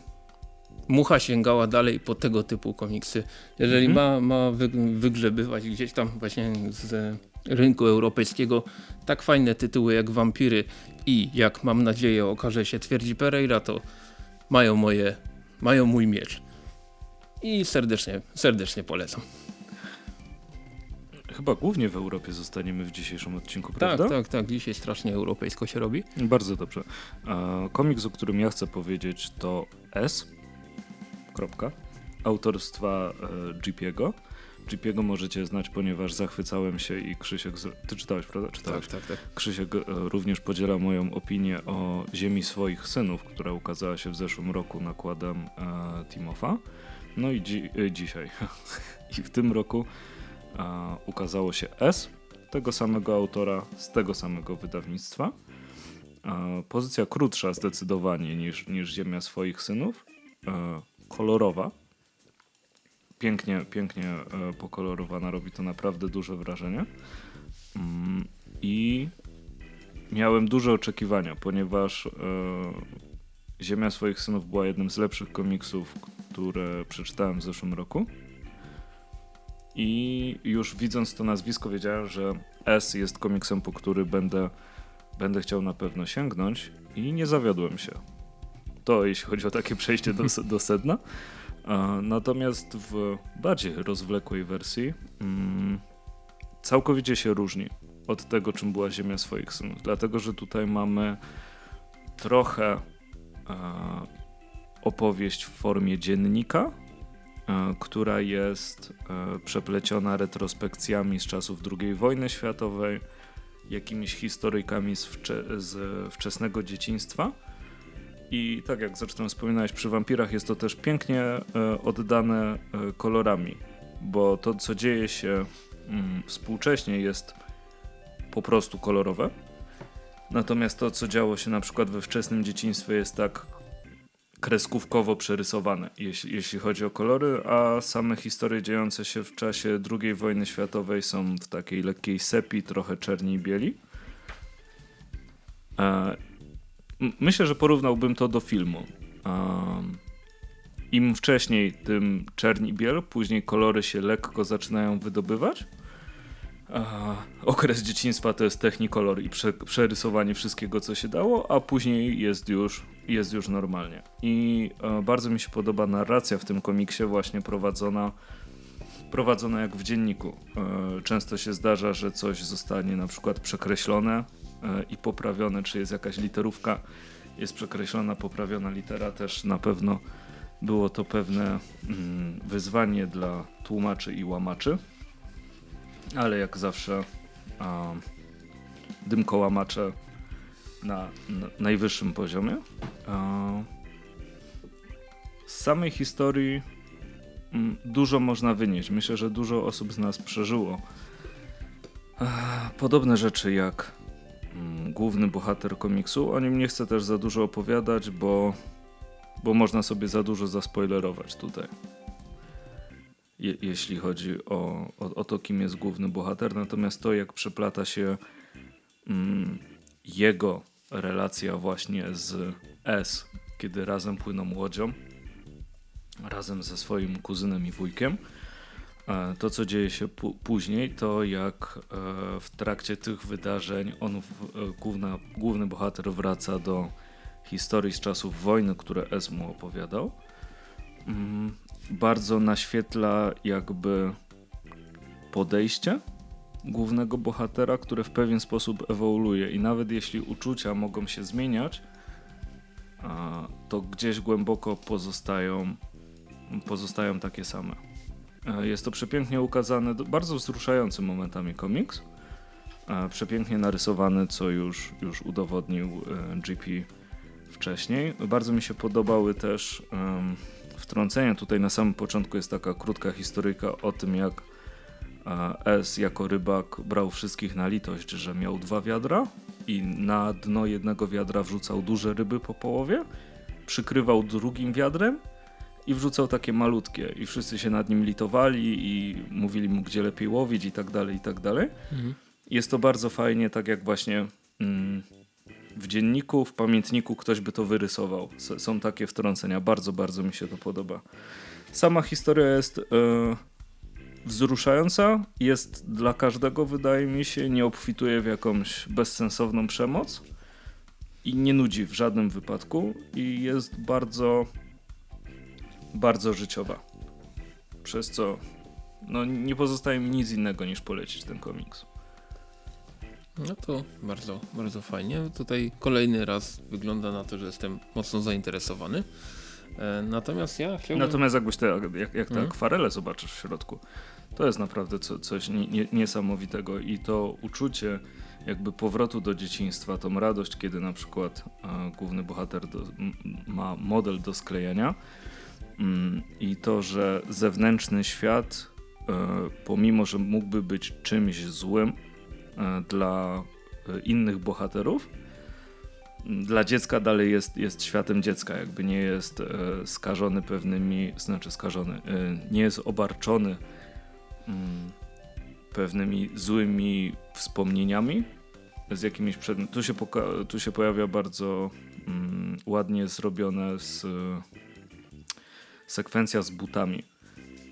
mucha sięgała dalej po tego typu komiksy. Jeżeli mhm. ma, ma wygrzebywać gdzieś tam właśnie z rynku europejskiego tak fajne tytuły jak Wampiry i jak mam nadzieję okaże się twierdzi Pereira, to mają moje, mają mój miecz. I serdecznie, serdecznie polecam. Chyba głównie w Europie zostaniemy w dzisiejszym odcinku, tak, prawda? Tak, tak, tak. Dzisiaj strasznie europejsko się robi. Bardzo dobrze. komiks, o którym ja chcę powiedzieć to S. Kropka. Autorstwa e, GP'ego możecie znać, ponieważ zachwycałem się i Krzysiek... Ty czytałeś, prawda? Czytałeś. Tak, tak, tak. Krzysiek e, również podziela moją opinię o Ziemi swoich synów, która ukazała się w zeszłym roku nakładem e, Timofa. No i dzi e, dzisiaj. I w tym roku e, ukazało się S tego samego autora, z tego samego wydawnictwa. E, pozycja krótsza zdecydowanie niż, niż Ziemia swoich synów. E, kolorowa, pięknie, pięknie e, pokolorowana, robi to naprawdę duże wrażenie. Mm, I miałem duże oczekiwania, ponieważ e, Ziemia swoich synów była jednym z lepszych komiksów, które przeczytałem w zeszłym roku. I już widząc to nazwisko, wiedziałem, że S jest komiksem, po który będę, będę chciał na pewno sięgnąć, i nie zawiodłem się. To jeśli chodzi o takie przejście do, do sedna. Natomiast w bardziej rozwlekłej wersji mm, całkowicie się różni od tego, czym była Ziemia swoich synów. Dlatego, że tutaj mamy trochę e, opowieść w formie dziennika, e, która jest e, przepleciona retrospekcjami z czasów II wojny światowej, jakimiś historykami z, wcze z wczesnego dzieciństwa i tak jak zresztą wspominałeś, przy wampirach jest to też pięknie e, oddane e, kolorami, bo to, co dzieje się mm, współcześnie, jest po prostu kolorowe. Natomiast to, co działo się na przykład we wczesnym dzieciństwie, jest tak kreskówkowo przerysowane, jeśli, jeśli chodzi o kolory, a same historie dziejące się w czasie II wojny światowej są w takiej lekkiej sepi, trochę czerni i bieli. Myślę, że porównałbym to do filmu. Um, Im wcześniej, tym czerni biel, później kolory się lekko zaczynają wydobywać. okres dzieciństwa to jest technikolor i prze, przerysowanie wszystkiego, co się dało, a później jest już, jest już normalnie. I e, bardzo mi się podoba narracja w tym komiksie, właśnie prowadzona, prowadzona jak w dzienniku. E, często się zdarza, że coś zostanie na przykład przekreślone, i poprawione, czy jest jakaś literówka, jest przekreślona, poprawiona litera, też na pewno było to pewne mm, wyzwanie dla tłumaczy i łamaczy, ale jak zawsze a, dymkołamacze na, na najwyższym poziomie. Z samej historii mm, dużo można wynieść. Myślę, że dużo osób z nas przeżyło podobne rzeczy jak główny bohater komiksu. O nim nie chcę też za dużo opowiadać, bo, bo można sobie za dużo zaspoilerować tutaj. Je, jeśli chodzi o, o, o, to, kim jest główny bohater. Natomiast to, jak przeplata się mm, jego relacja właśnie z S, kiedy razem płyną łodzią, razem ze swoim kuzynem i wujkiem to, co dzieje się później, to jak e, w trakcie tych wydarzeń on, e, główna, główny bohater wraca do historii z czasów wojny, które Es mu opowiadał. Mm, bardzo naświetla jakby podejście głównego bohatera, które w pewien sposób ewoluuje i nawet jeśli uczucia mogą się zmieniać, to gdzieś głęboko pozostają, pozostają takie same. E, jest to przepięknie ukazany, bardzo wzruszający momentami komiks. Przepięknie narysowany, co już, już udowodnił e, GP wcześniej. Bardzo mi się podobały też um, wtrącenia. Tutaj na samym początku jest taka krótka historyjka o tym, jak S jako rybak brał wszystkich na litość, że miał dwa wiadra i na dno jednego wiadra wrzucał duże ryby po połowie, przykrywał drugim wiadrem i wrzucał takie malutkie i wszyscy się nad nim litowali i mówili mu, gdzie lepiej łowić i tak dalej, i tak dalej. Mhm. Jest to bardzo fajnie, tak jak właśnie mm, w dzienniku, w pamiętniku ktoś by to wyrysował. S są takie wtrącenia, bardzo, bardzo mi się to podoba. Sama historia jest e, wzruszająca, jest dla każdego, wydaje mi się, nie obfituje w jakąś bezsensowną przemoc i nie nudzi w żadnym wypadku i jest bardzo bardzo życiowa. Przez co no, nie pozostaje mi nic innego niż polecić ten komiks. No to bardzo, bardzo fajnie. Tutaj kolejny raz wygląda na to, że jestem mocno zainteresowany. E, natomiast ja chciałbym... Natomiast jakbyś te, jak, jak te hmm? akwarele zobaczysz w środku, to jest naprawdę co, coś nie, niesamowitego i to uczucie jakby powrotu do dzieciństwa, tą radość, kiedy na przykład e, główny bohater do, ma model do sklejenia, Mm, i to, że zewnętrzny świat, e, pomimo że mógłby być czymś złym e, dla e, innych bohaterów, dla dziecka dalej jest, jest światem dziecka, jakby nie jest skażony pewnymi, znaczy skażony, nie jest obarczony mm, pewnymi złymi wspomnieniami z jakimiś przed... tu, się tu się pojawia bardzo mm, ładnie zrobione z sekwencja z butami,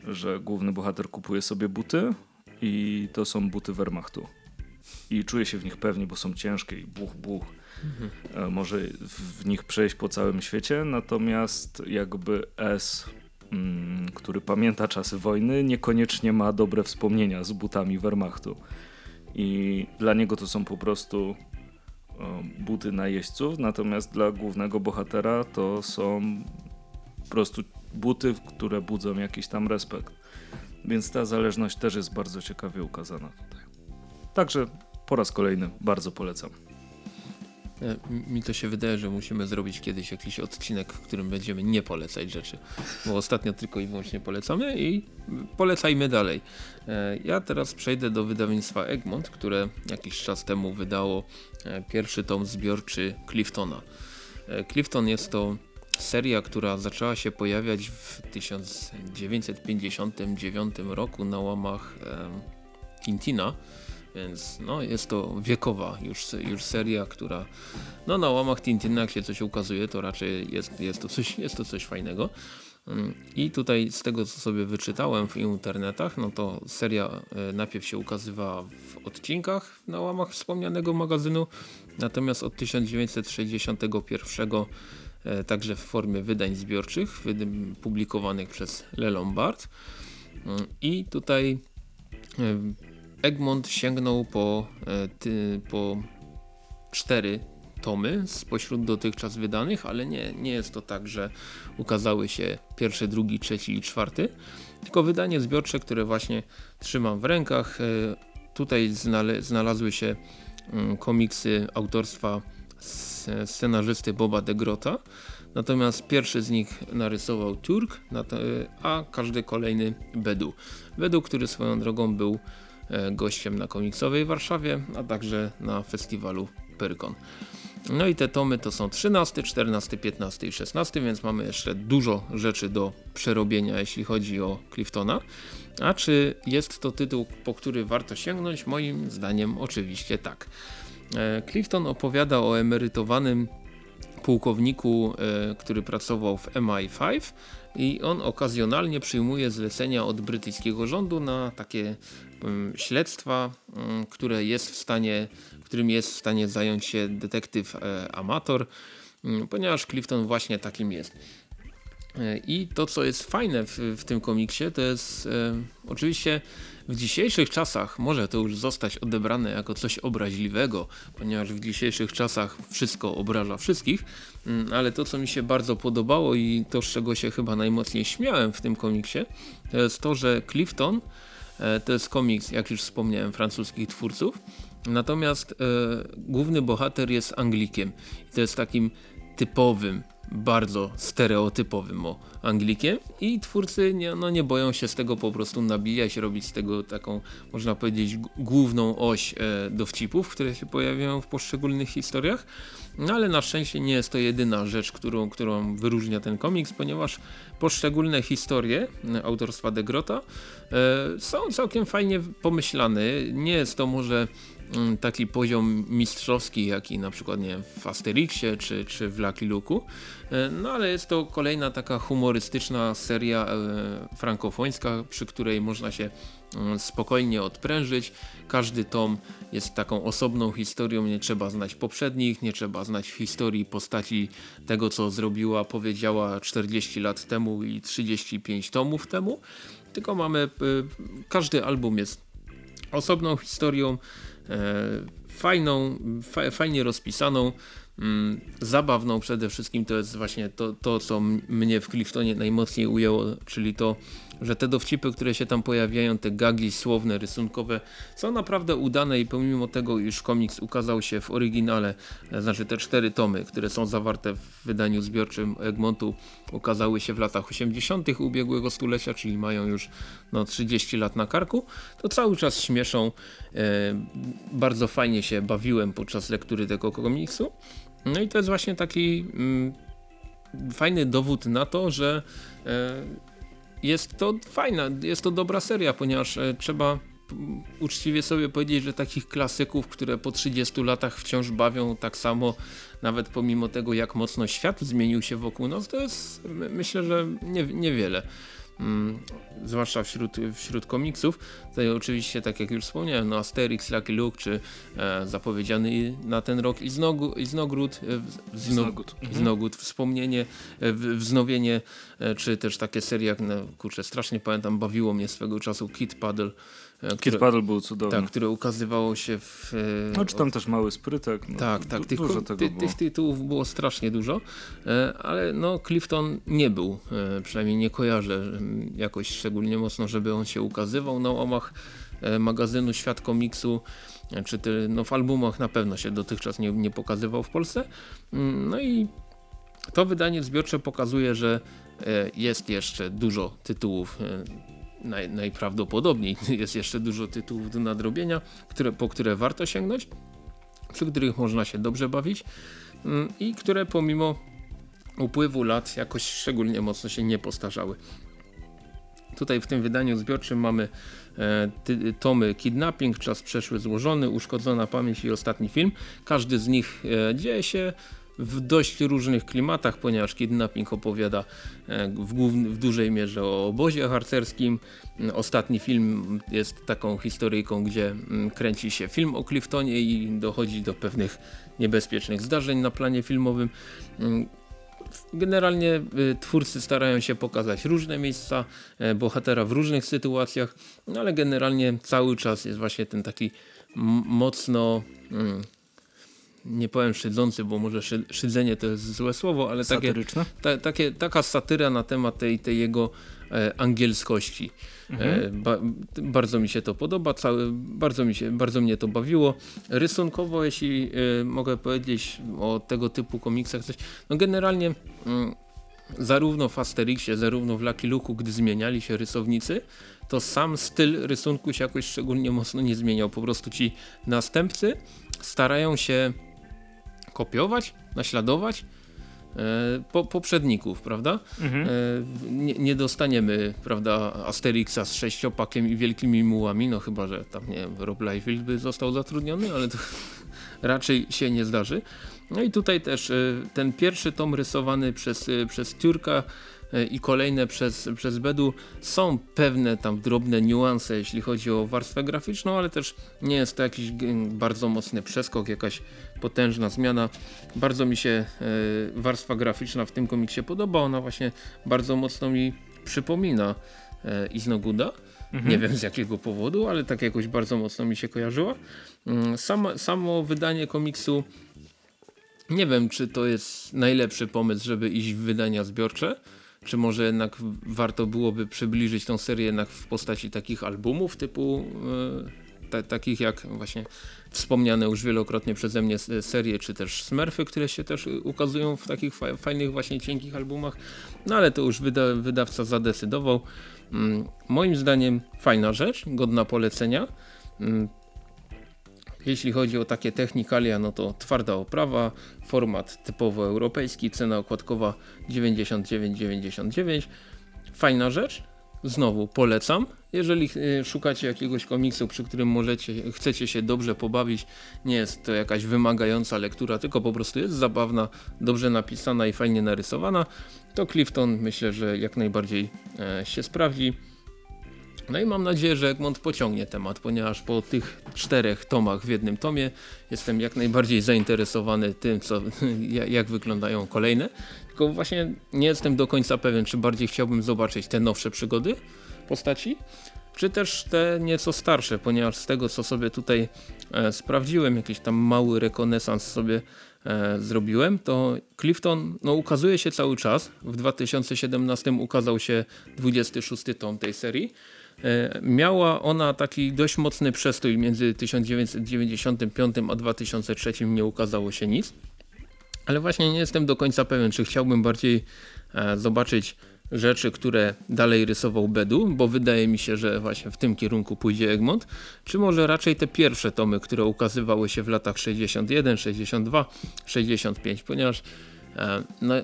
że główny bohater kupuje sobie buty i to są buty Wehrmachtu. I czuje się w nich pewnie, bo są ciężkie i buch, buch. Mhm. Może w nich przejść po całym świecie, natomiast jakby S, mm, który pamięta czasy wojny, niekoniecznie ma dobre wspomnienia z butami Wehrmachtu. I dla niego to są po prostu buty najeźdźców, natomiast dla głównego bohatera to są po prostu buty, które budzą jakiś tam respekt. Więc ta zależność też jest bardzo ciekawie ukazana tutaj. Także po raz kolejny bardzo polecam. E, mi to się wydaje, że musimy zrobić kiedyś jakiś odcinek, w którym będziemy nie polecać rzeczy, bo ostatnio tylko i wyłącznie polecamy i polecajmy dalej. E, ja teraz przejdę do wydawnictwa Egmont, które jakiś czas temu wydało e, pierwszy tom zbiorczy Cliftona. Clifton jest to seria, która zaczęła się pojawiać w 1959 roku na łamach Tintina, więc no, jest to wiekowa już, już seria, która no, na łamach Tintina jak się coś ukazuje, to raczej jest, jest, to, coś, jest to coś fajnego. I tutaj z tego co sobie wyczytałem w internetach, no to seria e, najpierw się ukazywała w odcinkach na łamach wspomnianego magazynu, natomiast od 1961 E, także w formie wydań zbiorczych publikowanych przez Le Lombard. Mm, I tutaj e, Egmont sięgnął po, e, po cztery tomy spośród dotychczas wydanych, ale nie, nie jest to tak, że ukazały się pierwszy, drugi, trzeci i czwarty, tylko wydanie zbiorcze, które właśnie trzymam w rękach. Tutaj znalazły się mm, komiksy autorstwa scenarzysty Boba de Grota. Natomiast pierwszy z nich narysował Turk, a każdy kolejny Bedu. Bedu, który swoją drogą był e, gościem na komiksowej Warszawie, a także na festiwalu Pyrkon. No i te tomy to są 13, 14, 15 i 16, więc mamy jeszcze dużo rzeczy do przerobienia, jeśli chodzi o Cliftona. A czy jest to tytuł, po który warto sięgnąć? Moim zdaniem oczywiście tak. E, Clifton opowiada o emerytowanym pułkowniku, e, który pracował w MI5 i on okazjonalnie przyjmuje zlecenia od brytyjskiego rządu na takie mm, śledztwa, mm, które jest w stanie, którym jest w stanie zająć się detektyw e, amator, mm, ponieważ Clifton właśnie takim jest. I to, co jest fajne w, w tym komiksie, to jest e, oczywiście w dzisiejszych czasach może to już zostać odebrane jako coś obraźliwego, ponieważ w dzisiejszych czasach wszystko obraża wszystkich, mm, ale to, co mi się bardzo podobało i to, z czego się chyba najmocniej śmiałem w tym komiksie, to jest to, że Clifton e, to jest komiks, jak już wspomniałem, francuskich twórców, natomiast e, główny bohater jest Anglikiem. I to jest takim typowym bardzo stereotypowym o Anglikiem i twórcy nie, no nie boją się z tego po prostu nabijać, robić z tego taką, można powiedzieć, główną oś e, dowcipów, które się pojawiają w poszczególnych historiach. No ale na szczęście nie jest to jedyna rzecz, którą, którą wyróżnia ten komiks, ponieważ poszczególne historie e, autorstwa De Grota e, są całkiem fajnie pomyślane. Nie jest to może taki poziom mistrzowski, jaki na przykład nie w Asterixie czy, czy w Lucky Luke'u. E, no ale jest to kolejna taka humorystyczna seria e, frankofońska, przy której można się mm, spokojnie odprężyć. Każdy tom jest taką osobną historią, nie trzeba znać poprzednich, nie trzeba znać historii postaci tego, co zrobiła, powiedziała 40 lat temu i 35 tomów temu, tylko mamy, każdy album jest osobną historią, fajną, fajnie rozpisaną, mm, zabawną przede wszystkim to jest właśnie to, to co mnie w Cliftonie najmocniej ujęło, czyli to że te dowcipy, które się tam pojawiają, te gagi słowne, rysunkowe są naprawdę udane i pomimo tego, iż komiks ukazał się w oryginale, e, znaczy te cztery tomy, które są zawarte w wydaniu zbiorczym Egmontu ukazały się w latach 80. ubiegłego stulecia, czyli mają już no, 30 lat na karku, to cały czas śmieszą. E, bardzo fajnie się bawiłem podczas lektury tego komiksu. No i to jest właśnie taki mm, fajny dowód na to, że e, jest to fajna, jest to dobra seria, ponieważ e, trzeba uczciwie sobie powiedzieć, że takich klasyków, które po 30 latach wciąż bawią tak samo, nawet pomimo tego jak mocno świat zmienił się wokół nas, to jest myślę, że nie, niewiele. Mm, zwłaszcza wśród, wśród komiksów. Tutaj oczywiście, tak jak już wspomniałem, no Asterix, Lucky Luke, czy e, zapowiedziany na ten rok Iznogród, Iznogród, e, Znogód, mhm. wspomnienie, e, wznowienie, e, czy też takie serie jak, no, kurczę, strasznie pamiętam, bawiło mnie swego czasu Kid Paddle, E, Kid Paddle był cudowny. Tak, które ukazywało się w... E, no czy tam też Mały Sprytek. No, tak, tak. Tych, dużo ty, tych tytułów było strasznie dużo, e, ale no Clifton nie był, przynajmniej nie kojarzę jakoś szczególnie mocno, żeby on się ukazywał na łamach magazynu Świat Komiksu czy ty, no w albumach na pewno się dotychczas nie, nie pokazywał w Polsce. Mm, no i to wydanie zbiorcze pokazuje, że jest jeszcze dużo tytułów naj, najprawdopodobniej jest jeszcze dużo tytułów do nadrobienia, które, po które warto sięgnąć, przy których można się dobrze bawić mm, i które pomimo upływu lat jakoś szczególnie mocno się nie postarzały. Tutaj w tym wydaniu zbiorczym mamy e, tomy Kidnapping, Czas przeszły złożony, Uszkodzona pamięć i ostatni film. Każdy z nich e, dzieje się w dość różnych klimatach, ponieważ Kidnapping opowiada e, w, główny, w dużej mierze o obozie harcerskim. Ostatni film jest taką historyjką, gdzie mm, kręci się film o Cliftonie i dochodzi do pewnych niebezpiecznych zdarzeń na planie filmowym. Mm, generalnie y, twórcy starają się pokazać różne miejsca e, bohatera w różnych sytuacjach, no ale generalnie cały czas jest właśnie ten taki mocno mm, nie powiem szydzący, bo może szy, szydzenie to jest złe słowo, ale takie, ta, takie, taka satyra na temat tej, tej jego e, angielskości. Mhm. E, ba, bardzo mi się to podoba, cały, bardzo, mi się, bardzo mnie to bawiło. Rysunkowo, jeśli e, mogę powiedzieć o tego typu komiksach, coś, no generalnie mm, zarówno w Asterixie, zarówno w Lucky Luke'u, gdy zmieniali się rysownicy, to sam styl rysunku się jakoś szczególnie mocno nie zmieniał. Po prostu ci następcy starają się kopiować, naśladować e, po, poprzedników, prawda? Mhm. E, nie, nie, dostaniemy, prawda, Asterixa z sześciopakiem i wielkimi mułami, no chyba, że tam, nie wiem, Rob Liefeld by został zatrudniony, ale to raczej się nie zdarzy. No i tutaj też e, ten pierwszy tom rysowany przez, przez Turka i kolejne przez, przez Bedu są pewne tam drobne niuanse jeśli chodzi o warstwę graficzną, ale też nie jest to jakiś bardzo mocny przeskok, jakaś potężna zmiana. Bardzo mi się e, warstwa graficzna w tym komiksie podoba, ona właśnie bardzo mocno mi przypomina e, Iznoguda. Mhm. Nie wiem z jakiego powodu, ale tak jakoś bardzo mocno mi się kojarzyła. Mm, samo, samo wydanie komiksu nie wiem, czy to jest najlepszy pomysł, żeby iść w wydania zbiorcze. Czy może jednak warto byłoby przybliżyć tą serię jednak w postaci takich albumów typu takich jak właśnie wspomniane już wielokrotnie przeze mnie serie, czy też Smurfy, które się też ukazują w takich fa fajnych właśnie cienkich albumach. No ale to już wyda wydawca zadecydował. Mm, moim zdaniem fajna rzecz, godna polecenia. Mm, jeśli chodzi o takie technikalia, no to twarda oprawa, format typowo europejski, cena okładkowa 99,99. Fajna rzecz, znowu polecam. Jeżeli y, szukacie jakiegoś komiksu, przy którym możecie, chcecie się dobrze pobawić, nie jest to jakaś wymagająca lektura, tylko po prostu jest zabawna, dobrze napisana i fajnie narysowana, to Clifton myślę, że jak najbardziej e, się sprawdzi. No i mam nadzieję, że Egmont pociągnie temat, ponieważ po tych czterech tomach w jednym tomie jestem jak najbardziej zainteresowany tym, co, jak wyglądają kolejne. Tylko właśnie nie jestem do końca pewien, czy bardziej chciałbym zobaczyć te nowsze przygody postaci, czy też te nieco starsze, ponieważ z tego co sobie tutaj e, sprawdziłem, jakiś tam mały rekonesans sobie e, zrobiłem, to Clifton no, ukazuje się cały czas. W 2017 ukazał się 26 tom tej serii. E, miała ona taki dość mocny przestój między 1995 a 2003 nie ukazało się nic. Ale właśnie nie jestem do końca pewien, czy chciałbym bardziej e, zobaczyć rzeczy, które dalej rysował Bedu, bo wydaje mi się, że właśnie w tym kierunku pójdzie Egmont, czy może raczej te pierwsze tomy, które ukazywały się w latach 61, 62, 65, ponieważ e, no,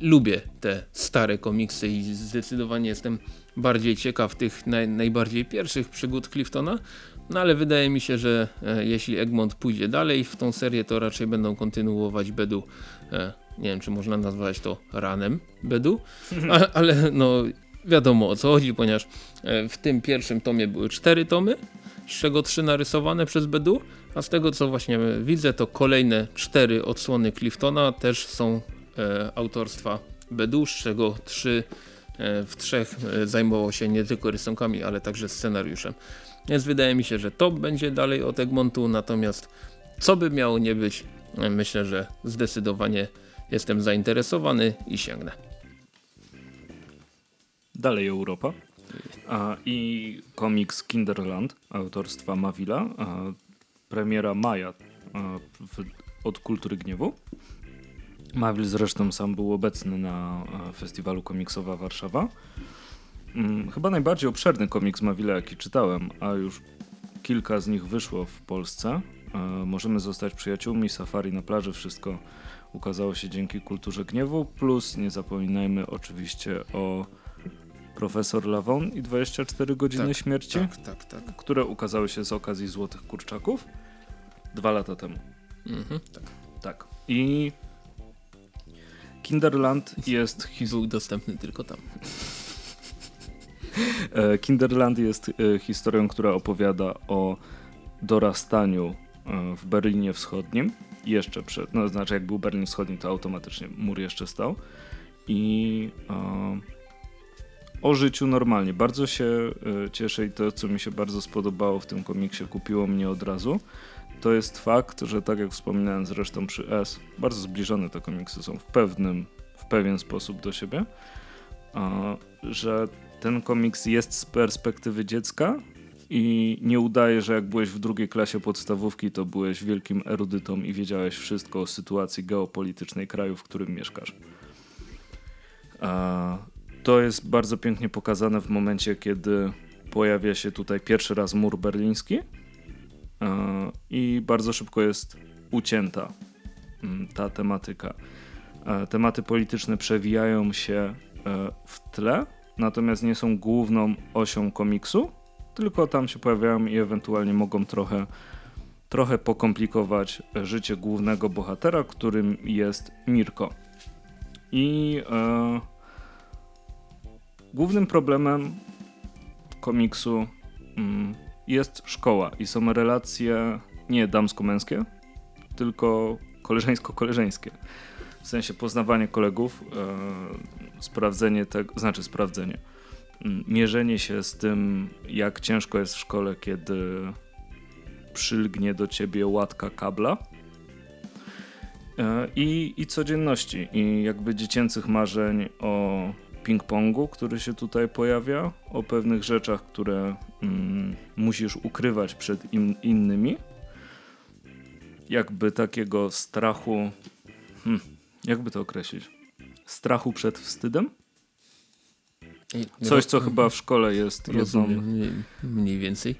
lubię te stare komiksy i zdecydowanie jestem bardziej ciekaw tych naj, najbardziej pierwszych przygód Cliftona, no ale wydaje mi się, że e, jeśli Egmont pójdzie dalej w tą serię, to raczej będą kontynuować Bedu, e, nie wiem czy można nazwać to ranem Bedu, ale, ale no wiadomo o co chodzi, ponieważ e, w tym pierwszym tomie były cztery tomy, z czego trzy narysowane przez Bedu, a z tego co właśnie widzę, to kolejne cztery odsłony Cliftona też są autorstwa Bedu, z czego trzy w trzech e, zajmował się nie tylko rysunkami, ale także scenariuszem. Więc wydaje mi się, że to będzie dalej od Egmontu, natomiast co by miało nie być, myślę, że zdecydowanie jestem zainteresowany i sięgnę. Dalej Europa i komiks Kinderland autorstwa Mawila, premiera maja od Kultury Gniewu. Mawil zresztą sam był obecny na festiwalu komiksowa Warszawa. Mm, chyba najbardziej obszerny komiks Mawila jaki czytałem, a już kilka z nich wyszło w Polsce. E, możemy zostać przyjaciółmi, safari na plaży, wszystko ukazało się dzięki Kulturze Gniewu, plus nie zapominajmy oczywiście o Profesor Lawon i 24 godziny tak, śmierci, tak, tak, tak. które ukazały się z okazji Złotych Kurczaków dwa lata temu. Mhm, tak. tak. I Kinderland jest... Był dostępny tylko tam. E, Kinderland jest e, historią, która opowiada o dorastaniu e, w Berlinie Wschodnim. Jeszcze przed, no znaczy jak był Berlin Wschodni, to automatycznie mur jeszcze stał. I o życiu normalnie. Bardzo się cieszę i to, co mi się bardzo spodobało w tym komiksie, kupiło mnie od razu to jest fakt, że tak jak wspominałem zresztą przy S, bardzo zbliżone te komiksy są w pewnym, w pewien sposób do siebie, że ten komiks jest z perspektywy dziecka i nie udaje, że jak byłeś w drugiej klasie podstawówki, to byłeś wielkim erudytą i wiedziałeś wszystko o sytuacji geopolitycznej kraju, w którym mieszkasz. To jest bardzo pięknie pokazane w momencie, kiedy pojawia się tutaj pierwszy raz mur berliński i bardzo szybko jest ucięta mm, ta tematyka. Tematy polityczne przewijają się e, w tle, natomiast nie są główną osią komiksu, tylko tam się pojawiają i ewentualnie mogą trochę, trochę pokomplikować życie głównego bohatera, którym jest Mirko. I e, głównym problemem komiksu mm, jest szkoła i są relacje nie damsko-męskie, tylko koleżeńsko-koleżeńskie. W sensie poznawanie kolegów, e, sprawdzenie tego, znaczy sprawdzenie, mm, mierzenie się z tym, jak ciężko jest w szkole, kiedy przylgnie do ciebie łatka kabla. E, I, I codzienności, i jakby dziecięcych marzeń o ping-pongu, który się tutaj pojawia, o pewnych rzeczach, które mm, musisz ukrywać przed in, innymi. Jakby takiego strachu, hmm, jakby to określić? Strachu przed wstydem? Coś, co chyba w szkole jest jedną... Mniej, więcej.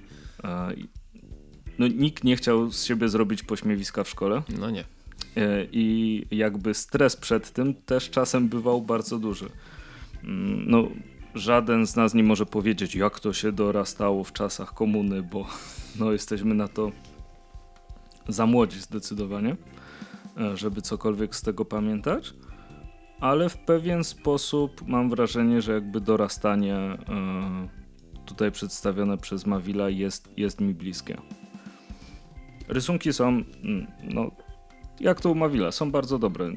No, nikt nie chciał z siebie zrobić pośmiewiska w szkole. No nie. E, I jakby stres przed tym też czasem bywał bardzo duży. Mm, no, żaden z nas nie może powiedzieć, jak to się dorastało w czasach komuny, bo no, jesteśmy na to za młodzi zdecydowanie, e, żeby cokolwiek z tego pamiętać. Ale w pewien sposób mam wrażenie, że jakby dorastanie e, tutaj przedstawione przez Mawila jest, jest mi bliskie. Rysunki są, mm, no, jak to u Mawila, są bardzo dobre.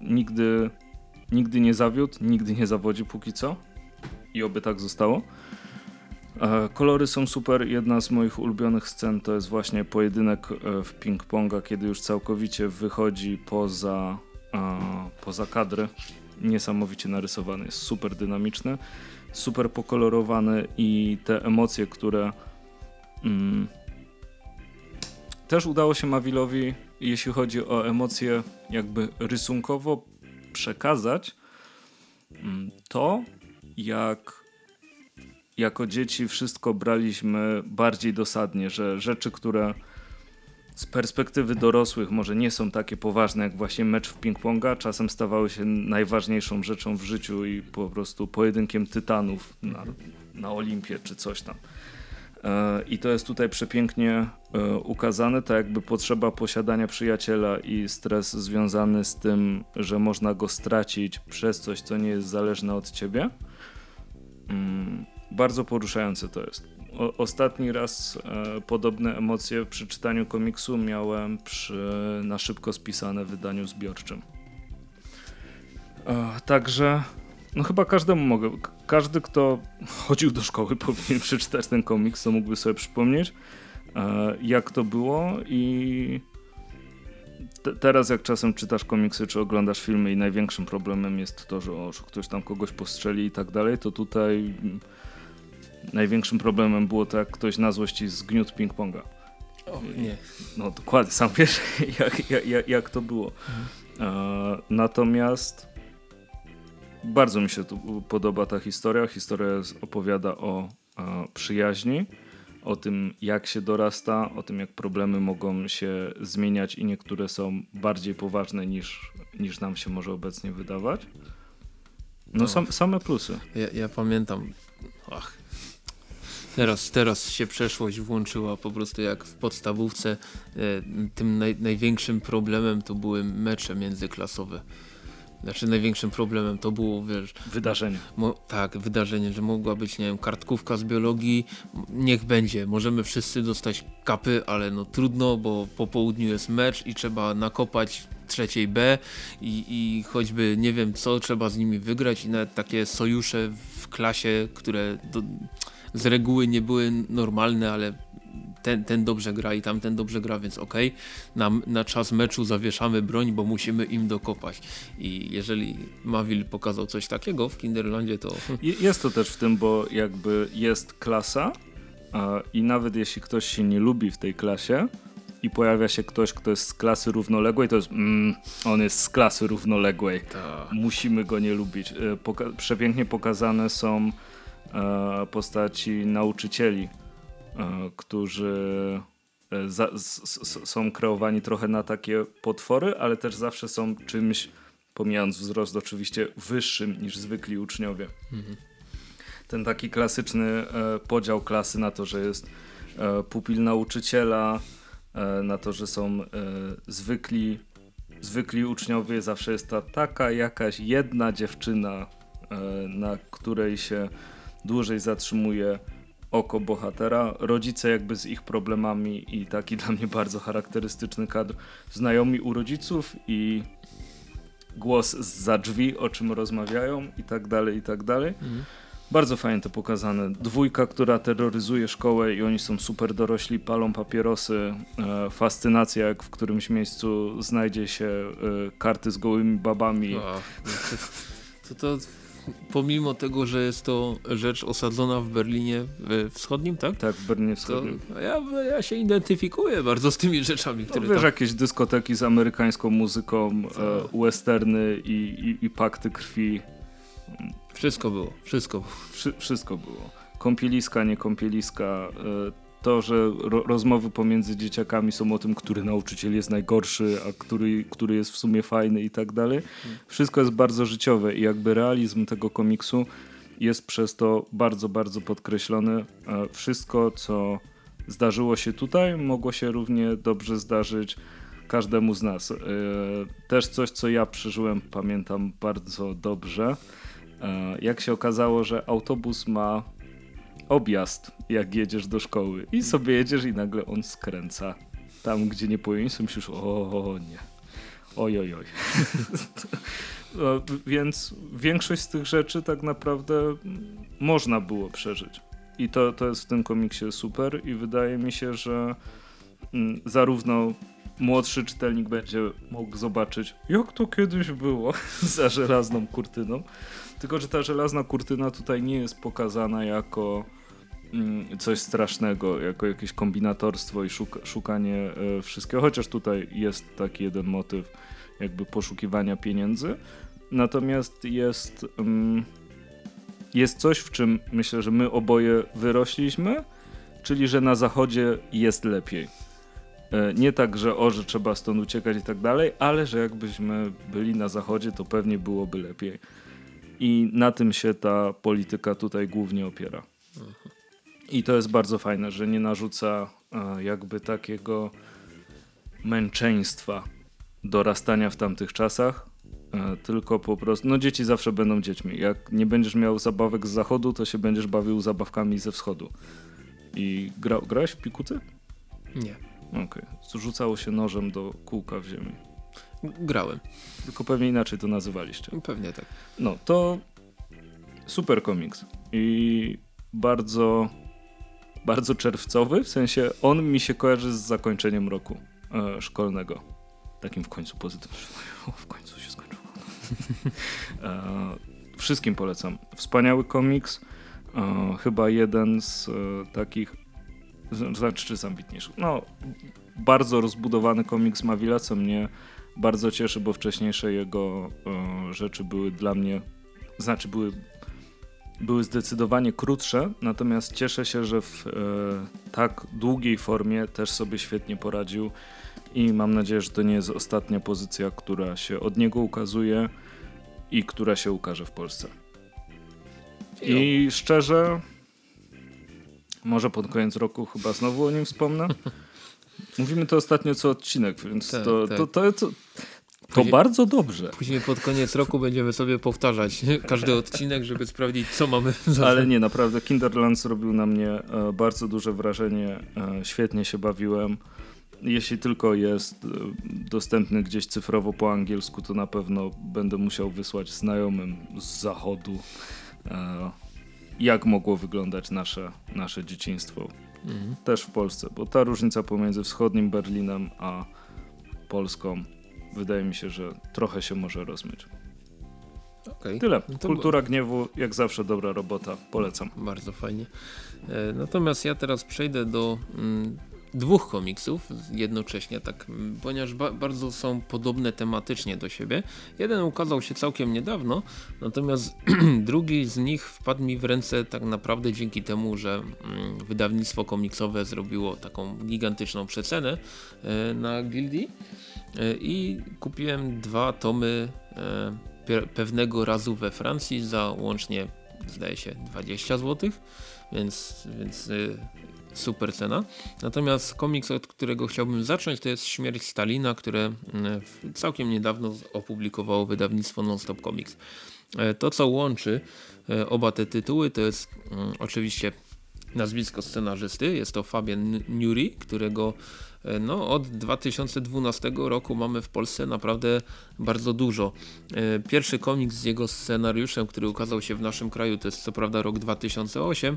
Nigdy Nigdy nie zawiódł, nigdy nie zawodzi póki co. I oby tak zostało. E, kolory są super. Jedna z moich ulubionych scen to jest właśnie pojedynek e, w ping-ponga, kiedy już całkowicie wychodzi poza, e, poza kadry. Niesamowicie narysowany, jest super dynamiczny, super pokolorowany i te emocje, które mm, też udało się Mawilowi, jeśli chodzi o emocje jakby rysunkowo przekazać mm, to, jak jako dzieci wszystko braliśmy bardziej dosadnie, że rzeczy, które z perspektywy dorosłych może nie są takie poważne jak właśnie mecz w ping-ponga, czasem stawały się najważniejszą rzeczą w życiu i po prostu pojedynkiem tytanów na, na Olimpie czy coś tam. E, I to jest tutaj przepięknie e, ukazane, tak jakby potrzeba posiadania przyjaciela i stres związany z tym, że można go stracić przez coś, co nie jest zależne od ciebie. Mm, bardzo poruszające to jest. Ostatni raz e, podobne emocje przy czytaniu komiksu miałem przy na szybko spisane wydaniu zbiorczym. E, także no chyba każdemu mogę. Każdy, kto chodził do szkoły, powinien przeczytać ten komiks, to mógłby sobie przypomnieć, e, jak to było i te, teraz jak czasem czytasz komiksy czy oglądasz filmy i największym problemem jest to, że, o, ktoś tam kogoś postrzeli i tak dalej, to tutaj największym problemem było to, jak ktoś na złości zgniótł ping-ponga. O, nie. No dokładnie, sam wiesz jak, jak, jak to było. Mhm. Natomiast bardzo mi się tu podoba ta historia. Historia opowiada o przyjaźni, o tym jak się dorasta, o tym jak problemy mogą się zmieniać i niektóre są bardziej poważne niż, niż nam się może obecnie wydawać. No, no sam, same plusy. Ja, ja pamiętam, ach, Teraz, teraz się przeszłość włączyła po prostu jak w podstawówce. E, tym naj, największym problemem to były mecze międzyklasowe. Znaczy największym problemem to było, wiesz... Wydarzenie. Tak, wydarzenie, że mogła być, nie wiem, kartkówka z biologii, niech będzie, możemy wszyscy dostać kapy, ale no trudno, bo po południu jest mecz i trzeba nakopać trzeciej B i, i choćby nie wiem co, trzeba z nimi wygrać i nawet takie sojusze w klasie, które do, z reguły nie były normalne, ale ten, ten dobrze gra i tamten dobrze gra, więc okej, okay, na, na czas meczu zawieszamy broń, bo musimy im dokopać. I jeżeli Mawil pokazał coś takiego w Kinderlandzie, to... Jest to też w tym, bo jakby jest klasa i nawet jeśli ktoś się nie lubi w tej klasie, i pojawia się ktoś, kto jest z klasy równoległej, to jest mm, on jest z klasy równoległej. Ta. Musimy go nie lubić. E, poka przepięknie pokazane są postaci nauczycieli, e, którzy e, za, są kreowani trochę na takie potwory, ale też zawsze są czymś, pomijając wzrost oczywiście, wyższym niż zwykli uczniowie. Mhm. Ten taki klasyczny e, podział klasy na to, że jest e, pupil nauczyciela, E, na to, że są e, zwykli, zwykli uczniowie, zawsze jest ta taka jakaś jedna dziewczyna, e, na której się dłużej zatrzymuje oko bohatera, rodzice jakby z ich problemami i taki dla mnie bardzo charakterystyczny kadr, znajomi u rodziców i głos za drzwi, o czym rozmawiają i tak dalej, i tak dalej. Mhm. Bardzo fajnie to pokazane. Dwójka, która terroryzuje szkołę i oni są super dorośli, palą papierosy. E, fascynacja, jak w którymś miejscu znajdzie się e, karty z gołymi babami. A, to, to pomimo tego, że jest to rzecz osadzona w Berlinie Wschodnim, tak? Tak, w Berlinie Wschodnim. Ja, ja się identyfikuję bardzo z tymi rzeczami, no, które no, wiesz, tam... jakieś dyskoteki z amerykańską muzyką, e, westerny i, i, i pakty krwi. Wszystko było, wszystko. Wszy, wszystko było. Kąpieliska, nie kąpieliska. E, to, że ro, rozmowy pomiędzy dzieciakami są o tym, który nauczyciel jest najgorszy, a który, który jest w sumie fajny i tak dalej. Wszystko jest bardzo życiowe i jakby realizm tego komiksu jest przez to bardzo, bardzo podkreślony. Wszystko, co zdarzyło się tutaj, mogło się równie dobrze zdarzyć każdemu z nas. E, też coś, co ja przeżyłem, pamiętam bardzo dobrze. E, jak się okazało, że autobus ma objazd, jak jedziesz do szkoły i sobie jedziesz i nagle on skręca tam, gdzie nie powinieneś, myślisz, o, nie, oj, oj, oj. no, więc większość z tych rzeczy tak naprawdę można było przeżyć. I to, to jest w tym komiksie super i wydaje mi się, że mm, zarówno młodszy czytelnik będzie mógł zobaczyć, jak to kiedyś było za żelazną kurtyną, tylko, że ta żelazna kurtyna tutaj nie jest pokazana jako mm, coś strasznego, jako jakieś kombinatorstwo i szuka, szukanie e, wszystkiego, chociaż tutaj jest taki jeden motyw jakby poszukiwania pieniędzy. Natomiast jest, mm, jest coś, w czym myślę, że my oboje wyrośliśmy, czyli że na zachodzie jest lepiej. E, nie tak, że o, że trzeba stąd uciekać i tak dalej, ale że jakbyśmy byli na zachodzie, to pewnie byłoby lepiej. I na tym się ta polityka tutaj głównie opiera. I to jest bardzo fajne, że nie narzuca e, jakby takiego męczeństwa dorastania w tamtych czasach, e, tylko po prostu, no dzieci zawsze będą dziećmi. Jak nie będziesz miał zabawek z zachodu, to się będziesz bawił zabawkami ze wschodu. I gra, grałeś w pikuty? Nie. Okej. Okay. Rzucało się nożem do kółka w ziemi. Grałem. Tylko pewnie inaczej to nazywaliście. Pewnie tak. No, to super komiks. I bardzo, bardzo czerwcowy, w sensie on mi się kojarzy z zakończeniem roku e, szkolnego. Takim w końcu pozytywnym. O, w końcu się skończyło. e, wszystkim polecam. Wspaniały komiks. E, chyba jeden z e, takich znaczy czy z ambitniejszych. No, bardzo rozbudowany komiks Mavila, co mnie bardzo cieszy, bo wcześniejsze jego e, rzeczy były dla mnie, znaczy były, były zdecydowanie krótsze, natomiast cieszę się, że w e, tak długiej formie też sobie świetnie poradził i mam nadzieję, że to nie jest ostatnia pozycja, która się od niego ukazuje i która się ukaże w Polsce. I szczerze, może pod koniec roku chyba znowu o nim wspomnę. Mówimy to ostatnio co odcinek, więc tak, to, tak. to, to, to, to później, bardzo dobrze. Później pod koniec roku będziemy sobie powtarzać każdy odcinek, żeby sprawdzić, co mamy za Ale nie, naprawdę Kinderland zrobił na mnie e, bardzo duże wrażenie. E, świetnie się bawiłem. Jeśli tylko jest e, dostępny gdzieś cyfrowo po angielsku, to na pewno będę musiał wysłać znajomym z zachodu, jak mogło wyglądać nasze, nasze dzieciństwo mhm. też w Polsce, bo ta różnica pomiędzy wschodnim Berlinem a Polską wydaje mi się, że trochę się może rozmyć. Okay. Tyle. No Kultura gniewu, jak zawsze dobra robota. Polecam. Bardzo fajnie. E, natomiast ja teraz przejdę do mm, dwóch komiksów jednocześnie, tak, ponieważ ba bardzo są podobne tematycznie do siebie. Jeden ukazał się całkiem niedawno, natomiast drugi z nich wpadł mi w ręce tak naprawdę dzięki temu, że mm, wydawnictwo komiksowe zrobiło taką gigantyczną przecenę e, na Gildii e, i kupiłem dwa tomy e, pewnego razu we Francji za łącznie zdaje się 20 zł, więc, więc super cena. Natomiast komiks, od którego chciałbym zacząć, to jest Śmierć Stalina, które mm, całkiem niedawno opublikowało wydawnictwo Nonstop Comics. E, to, co łączy e, oba te tytuły, to jest mm, oczywiście nazwisko scenarzysty. Jest to Fabian Nuri, którego no, od 2012 roku mamy w Polsce naprawdę bardzo dużo. E, pierwszy komiks z jego scenariuszem, który ukazał się w naszym kraju, to jest co prawda rok 2008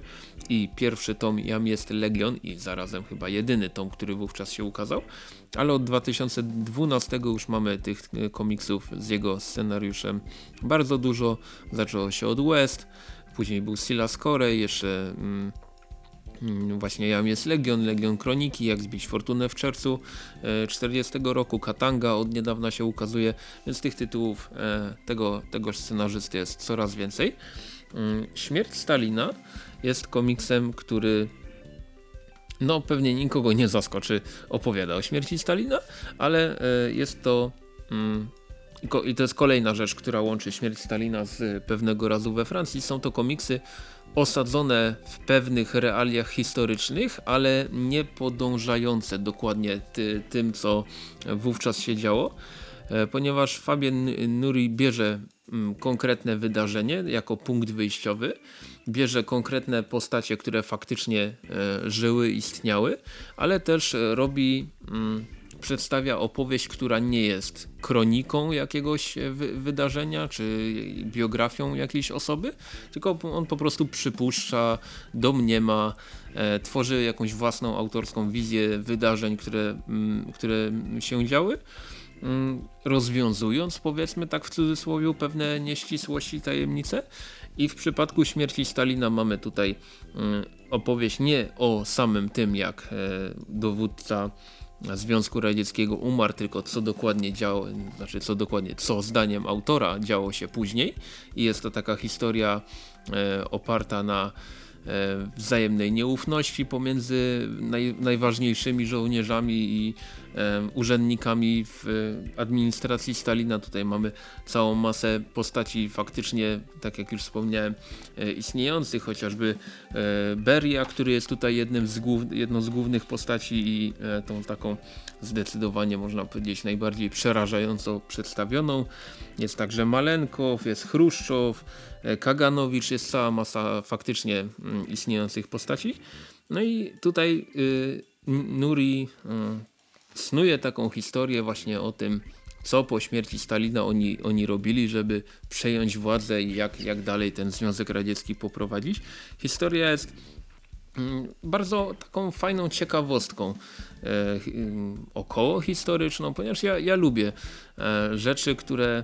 i pierwszy tom Jam jest Legion i zarazem chyba jedyny tom, który wówczas się ukazał, ale od 2012 już mamy tych e, komiksów z jego scenariuszem bardzo dużo. Zaczęło się od West, później był Silas Corey, jeszcze... Mm, właśnie jam jest Legion, Legion Kroniki, jak zbić fortunę w czerwcu 40 e, roku, Katanga od niedawna się ukazuje, więc tych tytułów e, tego, tego scenarzysty jest coraz więcej. Mm, Śmierć Stalina jest komiksem, który no pewnie nikogo nie zaskoczy, opowiada o śmierci Stalina, ale e, jest to mm, i to jest kolejna rzecz, która łączy śmierć Stalina z pewnego razu we Francji. Są to komiksy osadzone w pewnych realiach historycznych, ale nie podążające dokładnie ty, tym, co wówczas się działo, e, ponieważ Fabien Nuri bierze mm, konkretne wydarzenie jako punkt wyjściowy, bierze konkretne postacie, które faktycznie e, żyły, istniały, ale też robi mm, przedstawia opowieść, która nie jest kroniką jakiegoś e, wy wydarzenia, czy biografią jakiejś osoby, tylko on po prostu przypuszcza, domniema, e, tworzy jakąś własną autorską wizję wydarzeń, które, mm, które się działy mm, rozwiązując powiedzmy tak w cudzysłowie pewne nieścisłości tajemnice. I w przypadku śmierci Stalina mamy tutaj mm, opowieść nie o samym tym jak e, dowódca Związku Radzieckiego umarł, tylko co dokładnie działo, znaczy co dokładnie, co zdaniem autora działo się później. I jest to taka historia e, oparta na wzajemnej nieufności pomiędzy naj, najważniejszymi żołnierzami i urzędnikami w e, administracji Stalina. Tutaj mamy całą masę postaci faktycznie, tak jak już wspomniałem, e, istniejących, chociażby e, Beria, który jest tutaj jednym z głów, jedną z głównych postaci i tą taką zdecydowanie można powiedzieć najbardziej przerażająco przedstawioną. Jest także Malenkow, jest Chruszczow, Kaganowicz, jest cała masa faktycznie mm, istniejących postaci. No i tutaj y, Nuri y, snuje taką historię właśnie o tym, co po śmierci Stalina oni, oni robili, żeby przejąć władzę i jak, jak dalej ten Związek Radziecki poprowadzić. Historia jest mm, bardzo taką fajną ciekawostką e, około historyczną, ponieważ ja, ja lubię e, rzeczy, które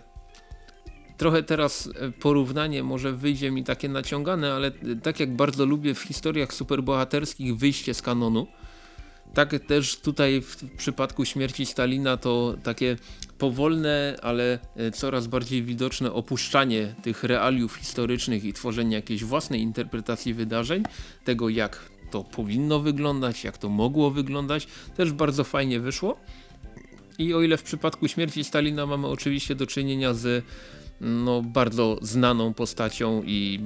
trochę teraz e, porównanie może wyjdzie mi takie naciągane, ale tak jak bardzo lubię w historiach superbohaterskich wyjście z kanonu, tak też tutaj w przypadku śmierci Stalina to takie powolne, ale e, coraz bardziej widoczne opuszczanie tych realiów historycznych i tworzenie jakiejś własnej interpretacji wydarzeń, tego jak to powinno wyglądać, jak to mogło wyglądać, też bardzo fajnie wyszło. I o ile w przypadku śmierci Stalina mamy oczywiście do czynienia z no, bardzo znaną postacią i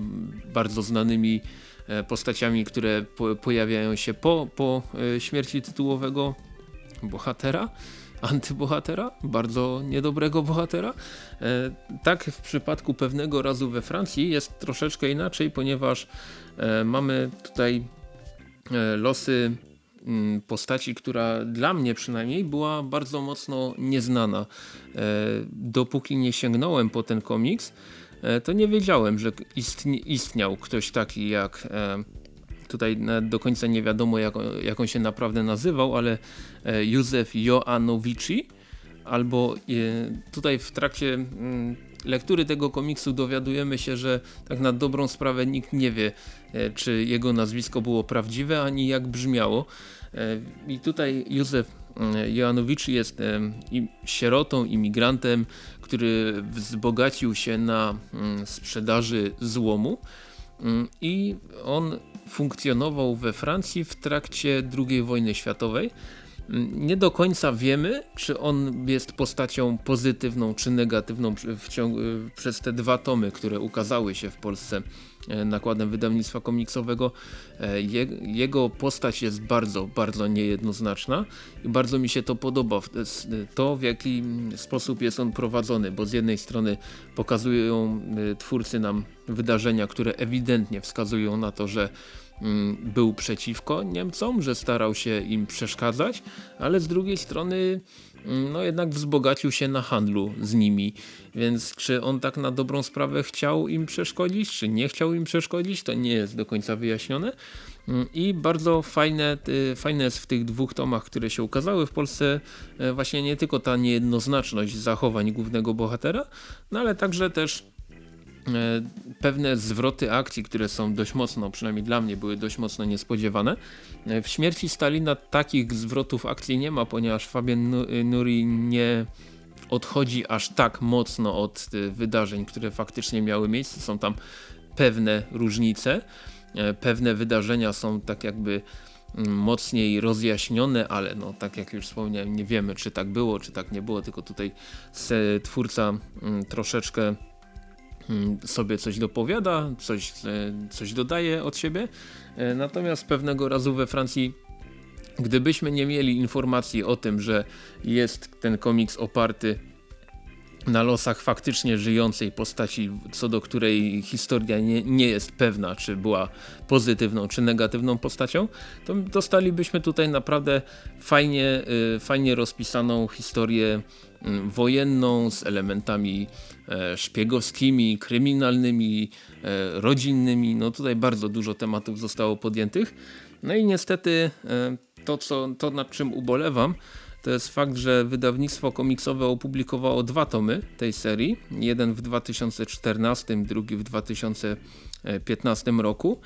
bardzo znanymi E, postaciami, które po, pojawiają się po, po e, śmierci tytułowego bohatera antybohatera, bardzo niedobrego bohatera. E, tak w przypadku pewnego razu we Francji jest troszeczkę inaczej, ponieważ mamy tutaj losy postaci, która dla mnie przynajmniej była bardzo mocno nieznana. Dopóki nie sięgnąłem po ten komiks, E, to nie wiedziałem, że istniał ktoś taki jak e, tutaj do końca nie wiadomo jak, jak on się naprawdę nazywał, ale Józef Joanowici albo tutaj w trakcie mm, lektury tego komiksu dowiadujemy się, że tak na dobrą sprawę nikt nie wie, czy jego nazwisko było prawdziwe, ani jak brzmiało. I tutaj Józef mm, Joanowicz jest sierotą, imigrantem, który wzbogacił się na mm, sprzedaży złomu mm, i on funkcjonował we Francji w trakcie II wojny światowej. Mm, nie do końca wiemy, czy on jest postacią pozytywną czy negatywną przez te dwa tomy, które ukazały się w Polsce E, nakładem wydawnictwa komiksowego. E, jego postać jest bardzo, bardzo niejednoznaczna i bardzo mi się to podoba, to w jaki sposób jest on prowadzony, bo z jednej strony pokazują e, twórcy nam wydarzenia, które ewidentnie wskazują na to, że mm, był przeciwko Niemcom, że starał się im przeszkadzać, ale z drugiej strony no jednak wzbogacił się na handlu z nimi, więc czy on tak na dobrą sprawę chciał im przeszkodzić, czy nie chciał im przeszkodzić, to nie jest do końca wyjaśnione. Mm, I bardzo fajne, fajne jest w tych dwóch tomach, które się ukazały w Polsce e, właśnie nie tylko ta niejednoznaczność zachowań głównego bohatera, no ale także też pewne zwroty akcji, które są dość mocno, przynajmniej dla mnie były dość mocno niespodziewane. E, w śmierci Stalina takich zwrotów akcji nie ma, ponieważ Fabian Nuri nie odchodzi aż tak mocno od e, wydarzeń, które faktycznie miały miejsce. Są tam pewne różnice, pewne wydarzenia są tak jakby mm, mocniej rozjaśnione, ale no tak jak już wspomniałem, nie wiemy czy tak było, czy tak nie było, tylko tutaj twórca mm, troszeczkę sobie coś dopowiada, coś, e, coś dodaje od siebie. E, natomiast pewnego razu we Francji gdybyśmy nie mieli informacji o tym, że jest ten komiks oparty na losach faktycznie żyjącej postaci, co do której historia nie, nie jest pewna, czy była pozytywną, czy negatywną postacią, to dostalibyśmy tutaj naprawdę fajnie, y, fajnie rozpisaną historię wojenną z elementami e, szpiegowskimi, kryminalnymi, e, rodzinnymi. No tutaj bardzo dużo tematów zostało podjętych. No i niestety e, to, co, to nad czym ubolewam, to jest fakt, że wydawnictwo komiksowe opublikowało dwa tomy tej serii. Jeden w 2014, drugi w 2015 roku.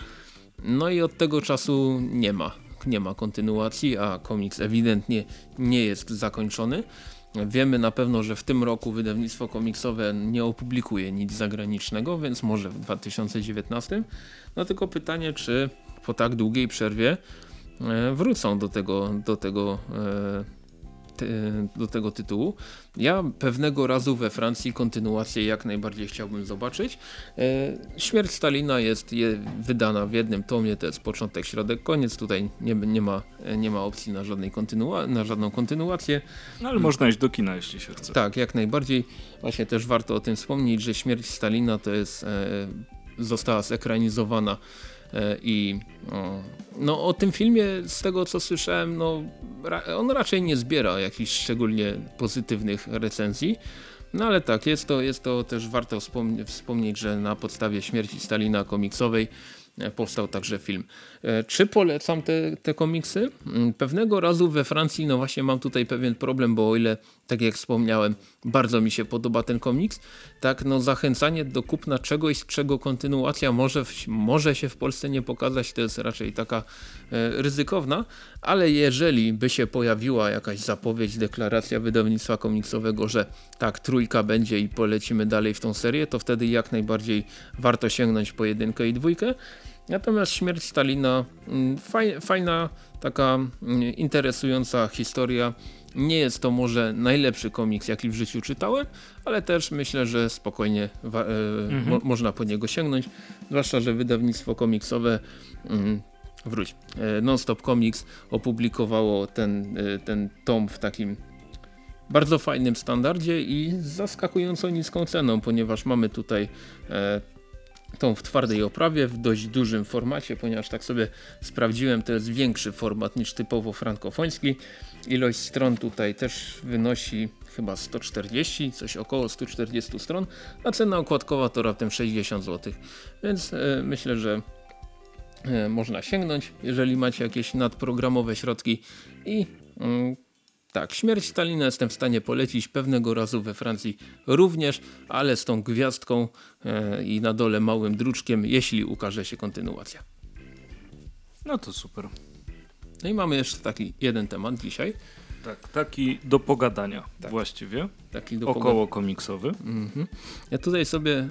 No i od tego czasu nie ma, nie ma kontynuacji, a komiks ewidentnie nie jest zakończony. Wiemy na pewno, że w tym roku wydawnictwo komiksowe nie opublikuje nic zagranicznego, więc może w 2019. No tylko pytanie, czy po tak długiej przerwie e, wrócą do tego, do tego do tego tytułu. Ja pewnego razu we Francji kontynuację jak najbardziej chciałbym zobaczyć. E, Śmierć Stalina jest wydana w jednym tomie, to jest początek, środek, koniec. Tutaj nie, nie, ma, nie ma opcji na, żadnej kontynua na żadną kontynuację. No ale można iść do kina, jeśli się chce. Tak, jak najbardziej. Właśnie też warto o tym wspomnieć, że Śmierć Stalina to jest, e, została zekranizowana I no, o tym filmie, z tego co słyszałem, no, on raczej nie zbiera jakichś szczególnie pozytywnych recenzji. No ale tak, jest to, jest to też warto wspomnieć, że na podstawie śmierci Stalina komiksowej E, powstał także film. E, czy polecam te, te komiksy? Mm, pewnego razu we Francji, no właśnie mam tutaj pewien problem, bo o ile, tak jak wspomniałem, bardzo mi się podoba ten komiks, tak no zachęcanie do kupna czegoś, czego kontynuacja może, może się w Polsce nie pokazać, to jest raczej taka e, ryzykowna, ale jeżeli by się pojawiła jakaś zapowiedź, deklaracja wydawnictwa komiksowego, że tak, trójka będzie i polecimy dalej w tą serię, to wtedy jak najbardziej warto sięgnąć po jedynkę i dwójkę. Natomiast śmierć Stalina, mm, fajna, taka mm, interesująca historia. Nie jest to może najlepszy komiks, jaki w życiu czytałem, ale też myślę, że spokojnie e, mhm. mo można po niego sięgnąć. Zwłaszcza, że wydawnictwo komiksowe mm, wróć. E, Nonstop Comics opublikowało ten, e, ten tom w takim bardzo fajnym standardzie i zaskakująco niską ceną, ponieważ mamy tutaj e, tą w twardej oprawie, w dość dużym formacie, ponieważ tak sobie sprawdziłem, to jest większy format niż typowo frankofoński. Ilość stron tutaj też wynosi chyba 140, coś około 140 stron, a cena okładkowa to raptem 60 zł. Więc e, myślę, że e, można sięgnąć, jeżeli macie jakieś nadprogramowe środki i mm, tak, śmierć Stalina jestem w stanie polecić pewnego razu we Francji również, ale z tą gwiazdką e, i na dole małym druczkiem, jeśli ukaże się kontynuacja. No to super. No i mamy jeszcze taki jeden temat dzisiaj. Tak, taki do pogadania tak. właściwie. Taki do Około komiksowy. Mhm. Ja tutaj sobie, e,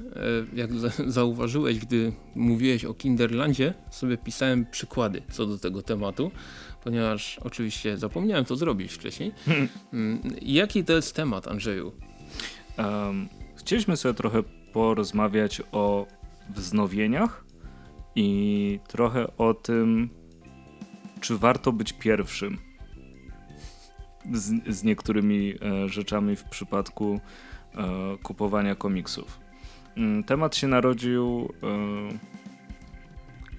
jak zauważyłeś, gdy mówiłeś o Kinderlandzie, sobie pisałem przykłady co do tego tematu, ponieważ oczywiście zapomniałem to zrobić wcześniej. Mm, jaki to jest temat, Andrzeju? Um, chcieliśmy sobie trochę porozmawiać o wznowieniach i trochę o tym, czy warto być pierwszym z, z niektórymi e, rzeczami w przypadku e, kupowania komiksów. Mm, temat się narodził e,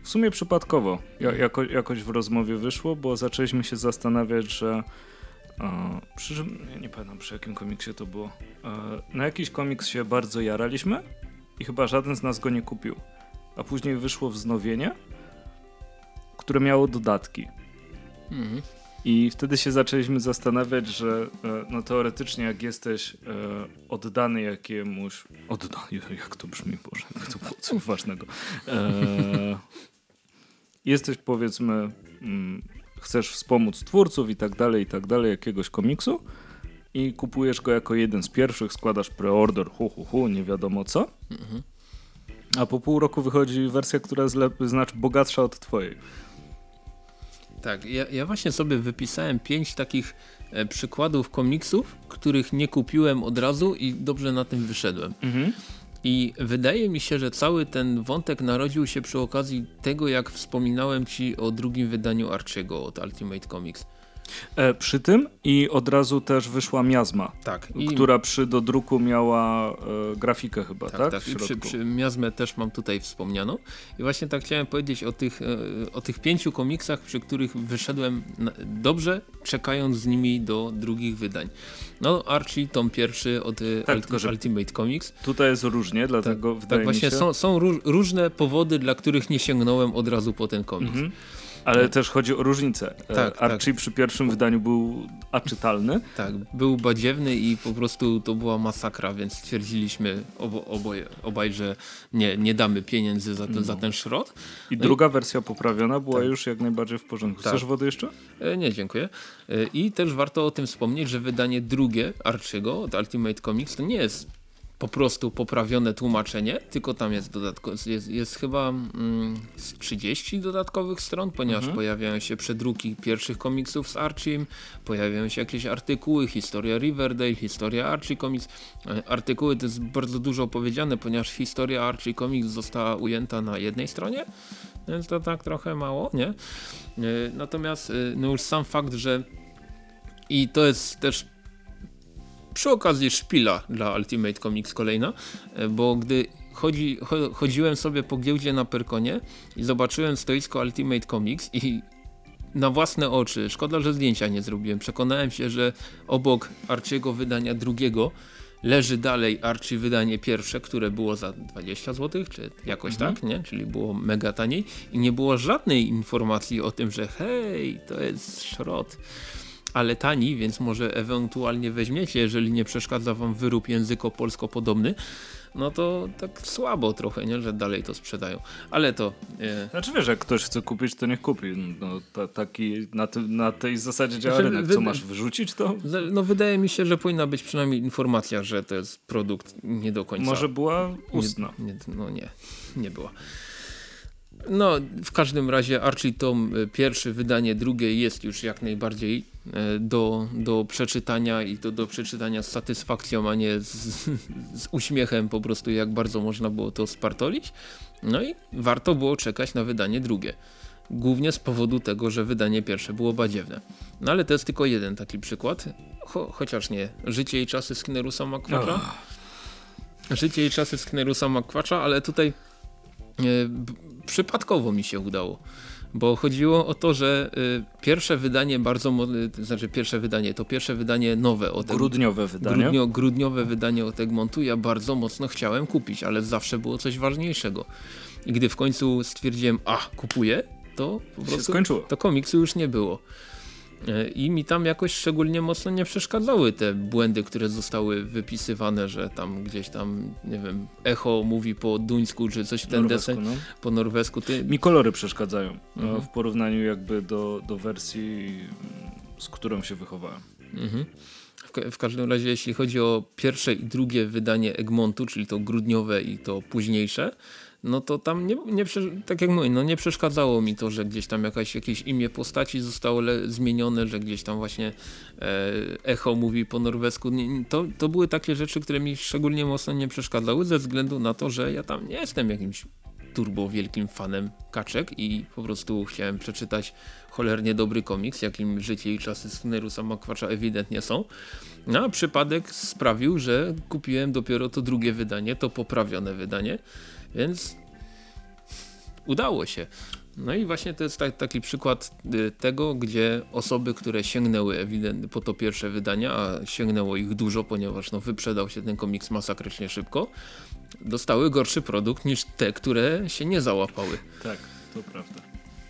w sumie przypadkowo. Ja, jako, jakoś w rozmowie wyszło, bo zaczęliśmy się zastanawiać, że e, przy, nie pamiętam przy jakim komiksie to było. E, na jakiś komiks się bardzo jaraliśmy i chyba żaden z nas go nie kupił. A później wyszło wznowienie, które miało dodatki. Mhm. I wtedy się zaczęliśmy zastanawiać, że e, no teoretycznie jak jesteś e, oddany jakiemuś... Oddany, jak to brzmi, Boże, jak to było coś ważnego. E, jesteś powiedzmy, mm, chcesz wspomóc twórców i tak dalej, i tak dalej, jakiegoś komiksu i kupujesz go jako jeden z pierwszych, składasz preorder, hu, hu, hu, nie wiadomo co. Mhm. A po pół roku wychodzi wersja, która jest znaczy bogatsza od twojej. Tak, ja, ja, właśnie sobie wypisałem pięć takich e, przykładów komiksów, których nie kupiłem od razu i dobrze na tym wyszedłem. Mhm. I wydaje mi się, że cały ten wątek narodził się przy okazji tego, jak wspominałem ci o drugim wydaniu Archiego od Ultimate Comics. E, przy tym i od razu też wyszła miazma, tak, i... która przy dodruku miała e, grafikę chyba, tak? Tak, tak. I przy, przy miazmę też mam tutaj wspomnianą. I właśnie tak chciałem powiedzieć o tych, e, o tych pięciu komiksach, przy których wyszedłem dobrze, czekając z nimi do drugich wydań. No Archie, tom pierwszy od e, tak, Ulti Ultimate Comics. Tutaj jest różnie, dlatego tak, wydaje tak, właśnie się... są, są różne powody, dla których nie sięgnąłem od razu po ten komiks. Mhm. Ale też chodzi o różnicę. E, tak, Archie tak. przy pierwszym wydaniu był aczytalny. Tak, był badziewny i po prostu to była masakra, więc stwierdziliśmy obo, oboje, obaj, że nie, nie damy pieniędzy za, no. za ten szrot. I no druga i... wersja poprawiona była tak. już jak najbardziej w porządku. Tak. Chcesz wody jeszcze? E, nie, dziękuję. E, I też warto o tym wspomnieć, że wydanie drugie Archiego od Ultimate Comics to nie jest po prostu poprawione tłumaczenie, tylko tam jest dodatko, jest, jest chyba mm, 30 dodatkowych stron, ponieważ mhm. pojawiają się przedruki pierwszych komiksów z Archim, pojawiają się jakieś artykuły, historia Riverdale, historia Archie Comics. E, artykuły to jest bardzo dużo opowiedziane, ponieważ historia Archie Comics została ujęta na jednej stronie, więc to tak trochę mało, nie? E, natomiast e, no już sam fakt, że i to jest też przy okazji szpila dla Ultimate Comics kolejna, e, bo gdy chodzi, chodziłem sobie po giełdzie na Perkonie i zobaczyłem stoisko Ultimate Comics i na własne oczy, szkoda, że zdjęcia nie zrobiłem, przekonałem się, że obok Archiego wydania drugiego leży dalej Archie wydanie pierwsze, które było za 20 zł, czy jakoś mhm. tak, nie? Czyli było mega taniej i nie było żadnej informacji o tym, że hej, to jest szrot ale tani, więc może ewentualnie weźmiecie, jeżeli nie przeszkadza wam wyrób języko-polsko podobny, no to tak słabo trochę, nie? że dalej to sprzedają. Ale to... E... Znaczy wiesz, jak ktoś chce kupić, to niech kupi. No, ta, taki, na, ty, na tej zasadzie działa znaczy, rynek. Co, masz wyrzucić to? No wydaje mi się, że powinna być przynajmniej informacja, że to jest produkt nie do końca... Może była ustna. Nie, nie, no nie, nie była. No, w każdym razie Archie Tom e, pierwsze wydanie, drugie jest już jak najbardziej do, do przeczytania i to do przeczytania z satysfakcją, a nie z, z uśmiechem po prostu jak bardzo można było to spartolić. No i warto było czekać na wydanie drugie. Głównie z powodu tego, że wydanie pierwsze było badziewne. No ale to jest tylko jeden taki przykład, Cho chociaż nie. Życie i czasy Sknerusa Makwacza. Oh. Życie i czasy Sknerusa Makwacza, ale tutaj e, przypadkowo mi się udało. Bo chodziło o to, że y, pierwsze wydanie bardzo, to znaczy pierwsze wydanie, to pierwsze wydanie nowe od Grudniowe wydanie. Grudnio, grudniowe wydanie od Egmontu ja bardzo mocno chciałem kupić, ale zawsze było coś ważniejszego. I gdy w końcu stwierdziłem, a kupuję, to po prostu to komiksu już nie było. E, I mi tam jakoś szczególnie mocno nie przeszkadzały te błędy, które zostały wypisywane, że tam gdzieś tam, nie wiem, echo mówi po duńsku, czy coś w ten Norwesku, deseń, no. po norwesku. Ty... Mi kolory przeszkadzają e, Mhm. w porównaniu jakby do, do wersji, z którą się wychowałem. Mhm. W, ka- w każdym razie, jeśli chodzi o pierwsze i drugie wydanie Egmontu, czyli to grudniowe i to późniejsze, no to tam nie, nie tak jak mówię, no nie przeszkadzało mi to, że gdzieś tam jakaś, jakieś imię postaci zostało zmienione, że gdzieś tam właśnie e, echo mówi po norwesku. To, to były takie rzeczy, które mi szczególnie mocno nie przeszkadzały ze względu na to, że ja tam nie jestem jakimś turbo wielkim fanem kaczek i po prostu chciałem przeczytać cholernie dobry komiks, jakim życie i czasy Skinnerusa Makwacza ewidentnie są. No, a przypadek sprawił, że kupiłem dopiero to drugie wydanie, to poprawione wydanie, więc udało się. No i właśnie to jest tak, taki przykład y, tego, gdzie osoby, które sięgnęły ewidentnie po to pierwsze wydanie, a sięgnęło ich dużo, ponieważ no, wyprzedał się ten komiks masakrycznie szybko, dostały gorszy produkt niż te, które się nie załapały. Tak, to prawda.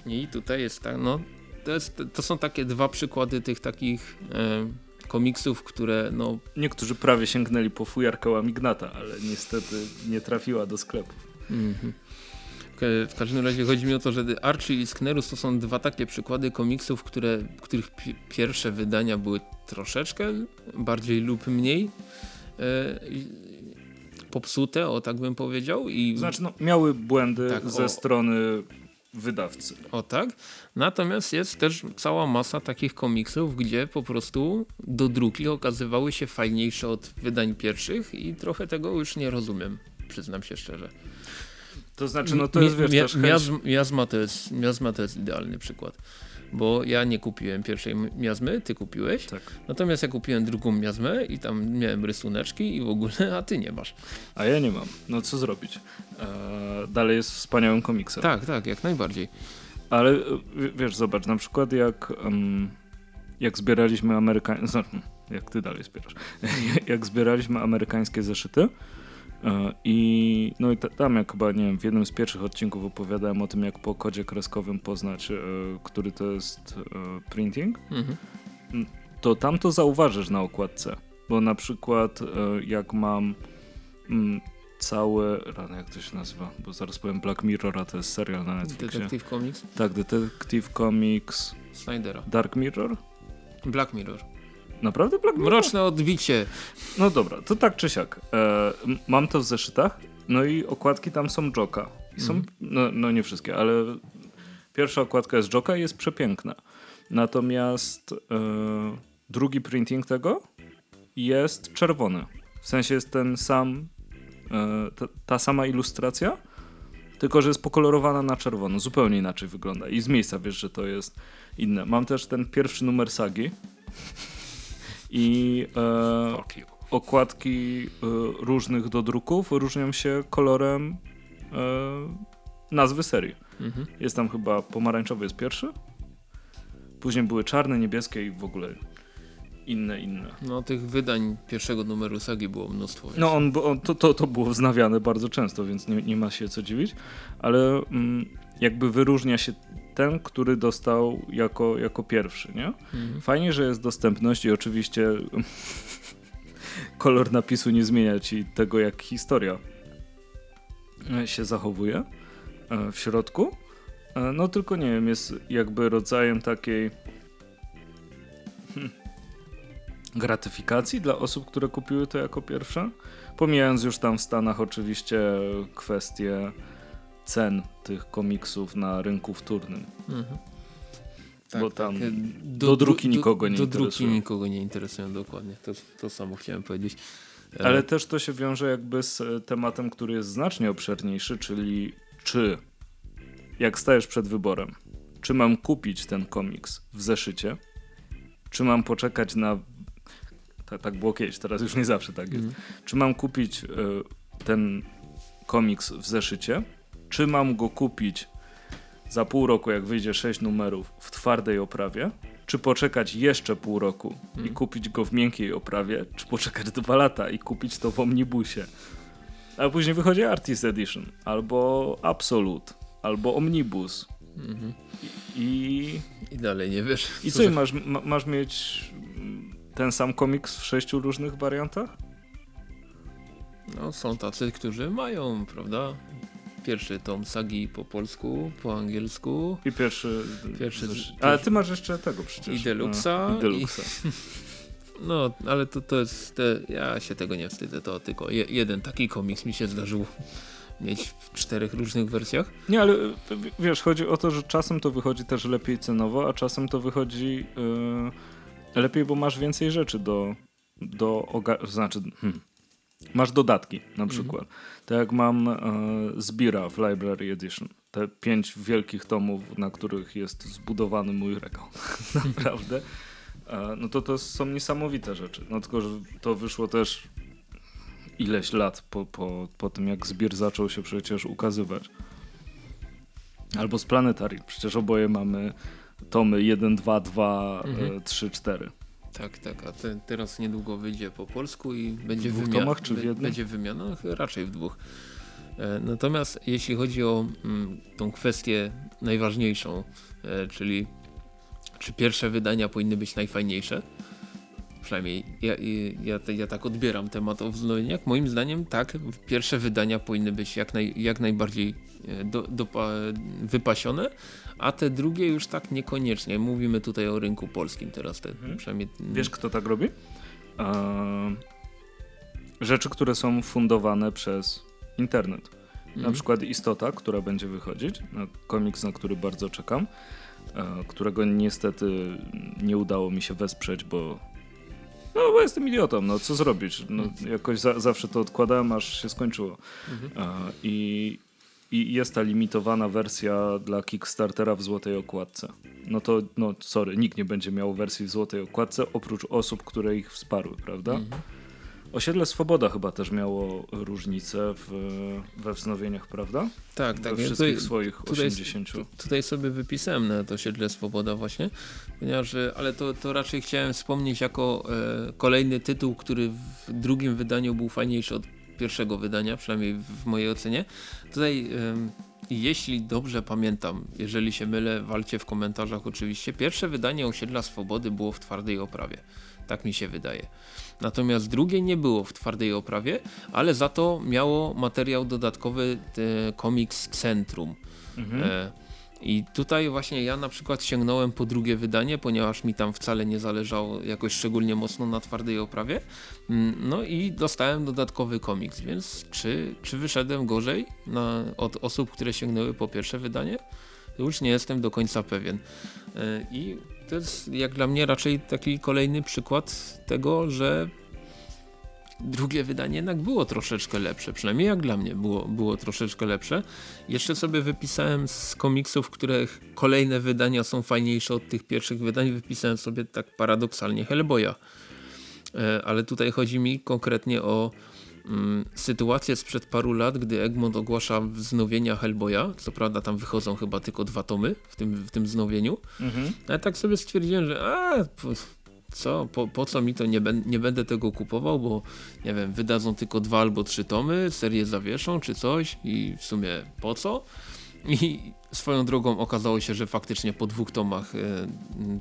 I tutaj jest tak, no to, jest, to są takie dwa przykłady tych takich e, komiksów, które no Niektórzy prawie sięgnęli po fujarkę Łamignata, ale niestety nie trafiła do sklepu. Mhm. W- W każdym razie chodzi mi o to, że Archie i Sknerus to są dwa takie przykłady komiksów, które, których pi pierwsze wydania były troszeczkę bardziej lub mniej e, popsute, o tak bym powiedział. I Znaczy, no, miały błędy Tak, ze o- strony wydawcy. O tak. Natomiast jest też cała masa takich komiksów, gdzie po prostu do druki okazywały się fajniejsze od wydań pierwszych i trochę tego już nie rozumiem, przyznam się szczerze. To znaczy, no to jest, wiesz, mia- też miazm, miazma, to jest, miazma to jest idealny przykład. Bo ja nie kupiłem pierwszej miazmy, ty kupiłeś. Tak. Natomiast ja kupiłem drugą miazmę i tam miałem rysuneczki i w ogóle, a ty nie masz. A ja nie mam. No co zrobić? Eee, dalej jest wspaniałym komiksem. Tak, tak, jak najbardziej. Ale e, wiesz, zobacz, na przykład jak, em, jak zbieraliśmy amerykańskie, znaczy, jak ty dalej zbierasz, jak zbieraliśmy amerykańskie zeszyty i no i ta, tam jak chyba, nie wiem, w jednym z pierwszych odcinków opowiadałem o tym, jak po kodzie kreskowym poznać, e, który to jest e, printing, Mhm. to tam to zauważysz na okładce, bo na przykład e, jak mam mm, całe, rany jak to się nazywa, bo zaraz powiem Black Mirror, a to jest serial na Netflixie. Detective Comics Tak, Detective Comics Snydera. Dark Mirror? Black Mirror. Naprawdę Black Mirror? Mroczne odbicie. No dobra, to tak czy siak. E, mam to w zeszytach, no i okładki tam są Joka. I są, Mhm. no, no nie wszystkie, ale pierwsza okładka jest Joka i jest przepiękna. Natomiast e, drugi printing tego jest czerwony. W sensie jest ten sam, e, ta, ta sama ilustracja, tylko że jest pokolorowana na czerwono. Zupełnie inaczej wygląda. I z miejsca wiesz, że to jest inne. Mam też ten pierwszy numer sagi. I e, okładki e, różnych dodruków różnią się kolorem e, nazwy serii. Mhm. Jest tam chyba pomarańczowy jest pierwszy. Później były czarne, niebieskie i w ogóle inne, inne. No tych wydań pierwszego numeru sagi było mnóstwo. więc- No on, on, to, to, to było wznawiane bardzo często, więc nie, nie ma się co dziwić, ale mm, jakby wyróżnia się ten, który dostał jako, jako pierwszy, nie? Mhm. Fajnie, że jest dostępność i oczywiście kolor napisu nie zmienia ci tego, jak historia się zachowuje e, w środku. E, No tylko nie wiem, jest jakby rodzajem takiej hmm, gratyfikacji dla osób, które kupiły to jako pierwsze. Pomijając już tam w Stanach oczywiście kwestie cen tych komiksów na rynku wtórnym. Mhm. Bo tam e, dodruki dru- nikogo nie do druki interesują. nikogo nie interesują, dokładnie. To, to samo chciałem powiedzieć. E, Ale też to się wiąże jakby z e, tematem, który jest znacznie obszerniejszy, czyli czy jak stajesz przed wyborem, czy mam kupić ten komiks w zeszycie, czy mam poczekać na. Tak, tak było kiedyś, teraz już nie zawsze tak jest. Mhm. Czy mam kupić e, ten komiks w zeszycie, czy mam go kupić za pół roku, jak wyjdzie 6 numerów w twardej oprawie, czy poczekać jeszcze pół roku i Mhm. kupić go w miękkiej oprawie, czy poczekać dwa lata i kupić to w omnibusie. A później wychodzi Artist Edition, albo Absolute, albo Omnibus. Mhm. I, I dalej nie wiesz. i co, masz, ma, masz mieć ten sam komiks w sześciu różnych wariantach? No, są tacy, którzy mają, prawda? Pierwszy tom sagi po polsku, po angielsku I pierwszy. Pierwszy- Ale ty masz jeszcze tego przecież. i Deluxa. I Deluxa. No, ale to, to jest, te, ja się tego nie wstydzę, to tylko je, jeden taki komiks mi się zdarzył mieć w czterech różnych wersjach. Nie, ale wiesz, chodzi o to, że czasem to wychodzi też lepiej cenowo, a czasem to wychodzi y, lepiej, bo masz więcej rzeczy do, do znaczy hmm, masz dodatki na przykład. Tak jak mam y, Zbira w Library Edition. Te pięć wielkich tomów, na których jest zbudowany mój regał. Naprawdę. E, no to to są niesamowite rzeczy. No tylko, że to wyszło też ileś lat po, po, po tym, jak Zbir zaczął się przecież ukazywać. Albo z Planetary. Przecież oboje mamy tomy 1, 2, 2, Mhm. 3, 4. Tak, tak, a te, teraz niedługo wyjdzie po polsku i będzie W dwóch wymiana. tomach czy w jednym? Będzie wymiana, no, raczej w dwóch. E, Natomiast jeśli chodzi o mm, tą kwestię najważniejszą, e, czyli czy pierwsze wydania powinny być najfajniejsze, przynajmniej ja, ja, ja tak odbieram temat o wznowieniach, moim zdaniem tak, pierwsze wydania powinny być jak, naj, jak najbardziej e, do, dopa, wypasione, a te drugie już tak niekoniecznie. Mówimy tutaj o rynku polskim teraz, te, Mhm. przynajmniej Wiesz, kto tak robi? E, rzeczy, które są fundowane przez internet. Na Mhm. przykład Istota, która będzie wychodzić, na komiks, na który bardzo czekam, e, którego niestety nie udało mi się wesprzeć, bo no bo jestem idiotą, no co zrobić? No, jakoś za, zawsze to odkładałem, aż się skończyło. Mhm. E, I, I jest ta limitowana wersja dla Kickstartera w złotej okładce. No to, no sorry, nikt nie będzie miał wersji w złotej okładce, oprócz osób, które ich wsparły, prawda? Mhm. Osiedle Swoboda chyba też miało różnicę w, we wznowieniach, prawda? Tak, tak. we wszystkich tutaj- swoich tutaj- 80. Tu- Tutaj sobie wypisałem na to siedle Swoboda właśnie, ponieważ, e, ale to, to raczej chciałem wspomnieć jako e, kolejny tytuł, który w drugim wydaniu był fajniejszy od pierwszego wydania, przynajmniej w, mojej ocenie. Tutaj jeśli dobrze pamiętam, jeżeli się mylę, walcie w komentarzach oczywiście, pierwsze wydanie Osiedla Swobody było w twardej oprawie. Tak mi się wydaje. Natomiast drugie nie było w twardej oprawie, ale za to miało materiał dodatkowy komiks Centrum. Mhm. E, I tutaj właśnie ja na przykład sięgnąłem po drugie wydanie, ponieważ mi tam wcale nie zależało jakoś szczególnie mocno na twardej oprawie. Mm, No i dostałem dodatkowy komiks, więc czy, czy wyszedłem gorzej na, od osób, które sięgnęły po pierwsze wydanie? Już nie jestem do końca pewien. E, I to jest jak dla mnie raczej taki kolejny przykład tego, że drugie wydanie jednak było troszeczkę lepsze, przynajmniej jak dla mnie było, było troszeczkę lepsze. Jeszcze sobie wypisałem z komiksów, których kolejne wydania są fajniejsze od tych pierwszych wydań, wypisałem sobie tak paradoksalnie Hellboya. E, Ale tutaj chodzi mi konkretnie o mm, sytuację sprzed paru lat, gdy Egmont ogłasza wznowienia Hellboya. Co prawda tam wychodzą chyba tylko dwa tomy w tym, w tym wznowieniu. Mhm. Ale tak sobie stwierdziłem, że a, co, po, po co mi to, nie, nie będę tego kupował, bo nie wiem, wydadzą tylko dwa albo trzy tomy, serię zawieszą czy coś i w sumie po co? I swoją drogą okazało się, że faktycznie po dwóch tomach e,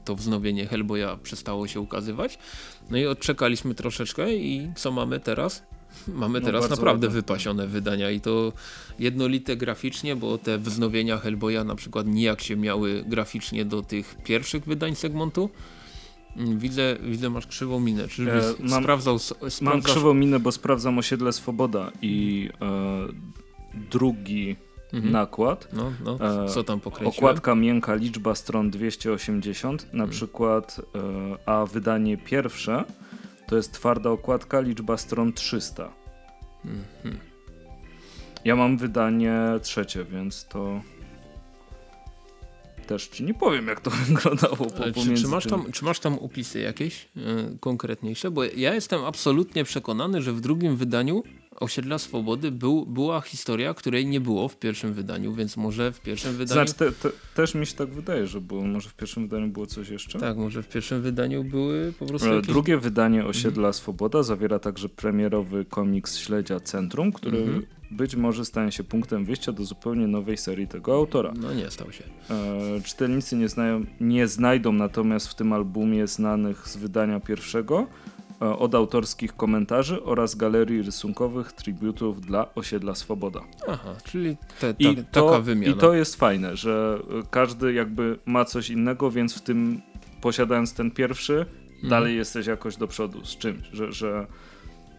to wznowienie Hellboya przestało się ukazywać. No i odczekaliśmy troszeczkę i co mamy teraz? Mamy No, teraz naprawdę ładne. wypasione wydania i to jednolite graficznie, bo te wznowienia Hellboya na przykład nijak się miały graficznie do tych pierwszych wydań segmentu. Widzę, widzę masz krzywą minę. Czyżbyś E, mam- sprawdzał, s- Mam sprawdzasz... krzywą minę, bo sprawdzam osiedle Swoboda i e, drugi Mhm. nakład. No, no, E, co tam pokręciłem? Okładka miękka, liczba stron 280 na Hmm. przykład, e, a wydanie pierwsze to jest twarda okładka, liczba stron 300. Mhm. Ja mam wydanie trzecie, więc to też ci nie powiem jak to wyglądało po, Ale Czy, pomiędzy czy, masz tam, czy masz tam opisy jakieś e, konkretniejsze? Bo ja jestem absolutnie przekonany, że w drugim wydaniu Osiedla Swobody był, była historia, której nie było w pierwszym wydaniu, więc może w pierwszym wydaniu... Znaczy, te, te, też mi się tak wydaje, że było. Może w pierwszym wydaniu było coś jeszcze? Tak, może w pierwszym wydaniu były po prostu E, jakieś... Drugie wydanie Osiedla Swoboda zawiera także premierowy komiks Śledzia Centrum, który Mhm. Być może stanie się punktem wyjścia do zupełnie nowej serii tego autora. No nie, stał się. E, czytelnicy nie, znają, nie znajdą natomiast w tym albumie znanych z wydania pierwszego e, od autorskich komentarzy oraz galerii rysunkowych tributów dla Osiedla Swoboda. Aha, czyli te, ta, I, taka to, wymiana. I to jest fajne, że każdy jakby ma coś innego, więc w tym posiadając ten pierwszy, Mhm. dalej jesteś jakoś do przodu z czymś, że, że,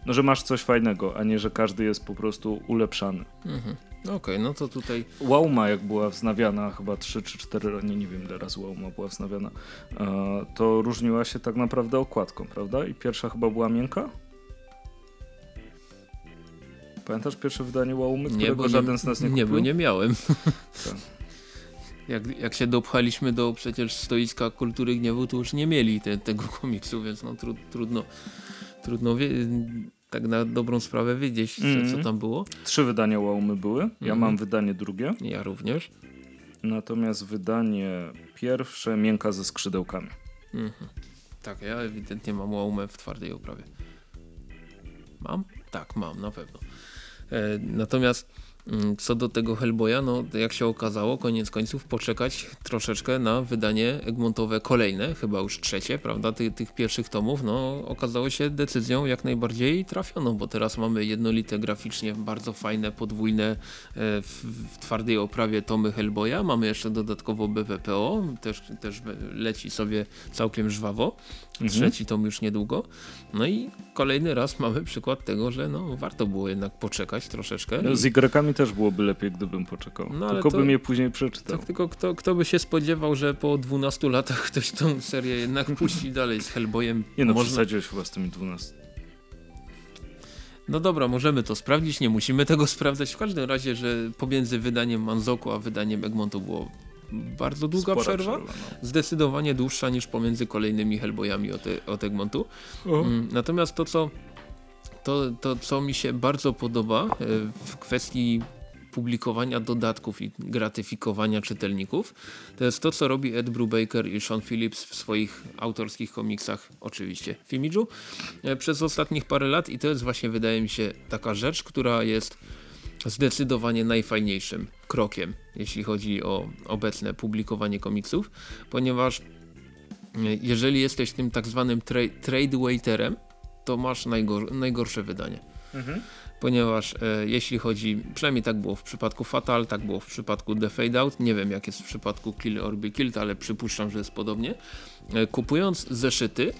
no, że masz coś fajnego, a nie, że każdy jest po prostu ulepszany. Mhm. Okej, no to tutaj Łauma jak była wznawiana, chyba 3 czy 4, nie, nie wiem ile razy Łauma była wznawiana, e, to różniła się tak naprawdę okładką, prawda? I pierwsza chyba była miękka? Pamiętasz pierwsze wydanie Łaumy, którego bo żaden z nas nie, nie, kupił? bo nie miałem. Tak. Jak, jak się dopchaliśmy do przecież stoiska kultury gniewu, to już nie mieli te, tego komiksu, więc no tru, trudno, trudno wie, tak na dobrą sprawę wiedzieć, co, Mhm. co tam było. Trzy wydania Łaumy były, ja Mhm. mam wydanie drugie, Ja również. natomiast wydanie pierwsze miękka ze skrzydełkami. Mhm. Tak, ja ewidentnie mam łomę w twardej oprawie. Mam? Tak, mam, na pewno. E, natomiast mm, co do tego Hellboya, no jak się okazało, koniec końców poczekać troszeczkę na wydanie Egmontowe kolejne, chyba już trzecie, prawda, Ty, tych pierwszych tomów, no okazało się decyzją jak najbardziej trafioną, bo teraz mamy jednolite graficznie, bardzo fajne, podwójne e, w, w twardej oprawie tomy Hellboya, mamy jeszcze dodatkowo BPPO, też, też leci sobie całkiem żwawo. Trzeci tom już niedługo, no i kolejny raz mamy przykład tego, że no warto było jednak poczekać troszeczkę. No, Z Y też byłoby lepiej, gdybym poczekał. No, Tylko to- bym je później przeczytał. Tak, tylko kto, kto by się spodziewał, że po 12 latach ktoś tą serię jednak puści dalej z Hellboyem. Nie no, Można- przesadziłeś chyba z tymi 12. No dobra, możemy to sprawdzić, nie musimy tego sprawdzać. W każdym razie, że pomiędzy wydaniem Manzoku a wydaniem Egmontu było bardzo długa Spora przerwa. no. Zdecydowanie dłuższa niż pomiędzy kolejnymi Hellboyami od, od Egmontu. Mm, Natomiast to co, to, to, co mi się bardzo podoba e, w kwestii publikowania dodatków i gratyfikowania czytelników, to jest to, co robi Ed Brubaker i Sean Phillips w swoich autorskich komiksach, oczywiście w Imidżu, e, przez ostatnich parę lat i to jest właśnie, wydaje mi się, taka rzecz, która jest zdecydowanie najfajniejszym krokiem, jeśli chodzi o obecne publikowanie komiksów, ponieważ e, jeżeli jesteś tym tak zwanym tra trade waiterem, to masz najgor najgorsze wydanie. Mhm. Ponieważ e, jeśli chodzi, przynajmniej tak było w przypadku Fatal, tak było w przypadku The Fade Out, nie wiem jak jest w przypadku Kill or Be Killed, ale przypuszczam, że jest podobnie. E, kupując zeszyty,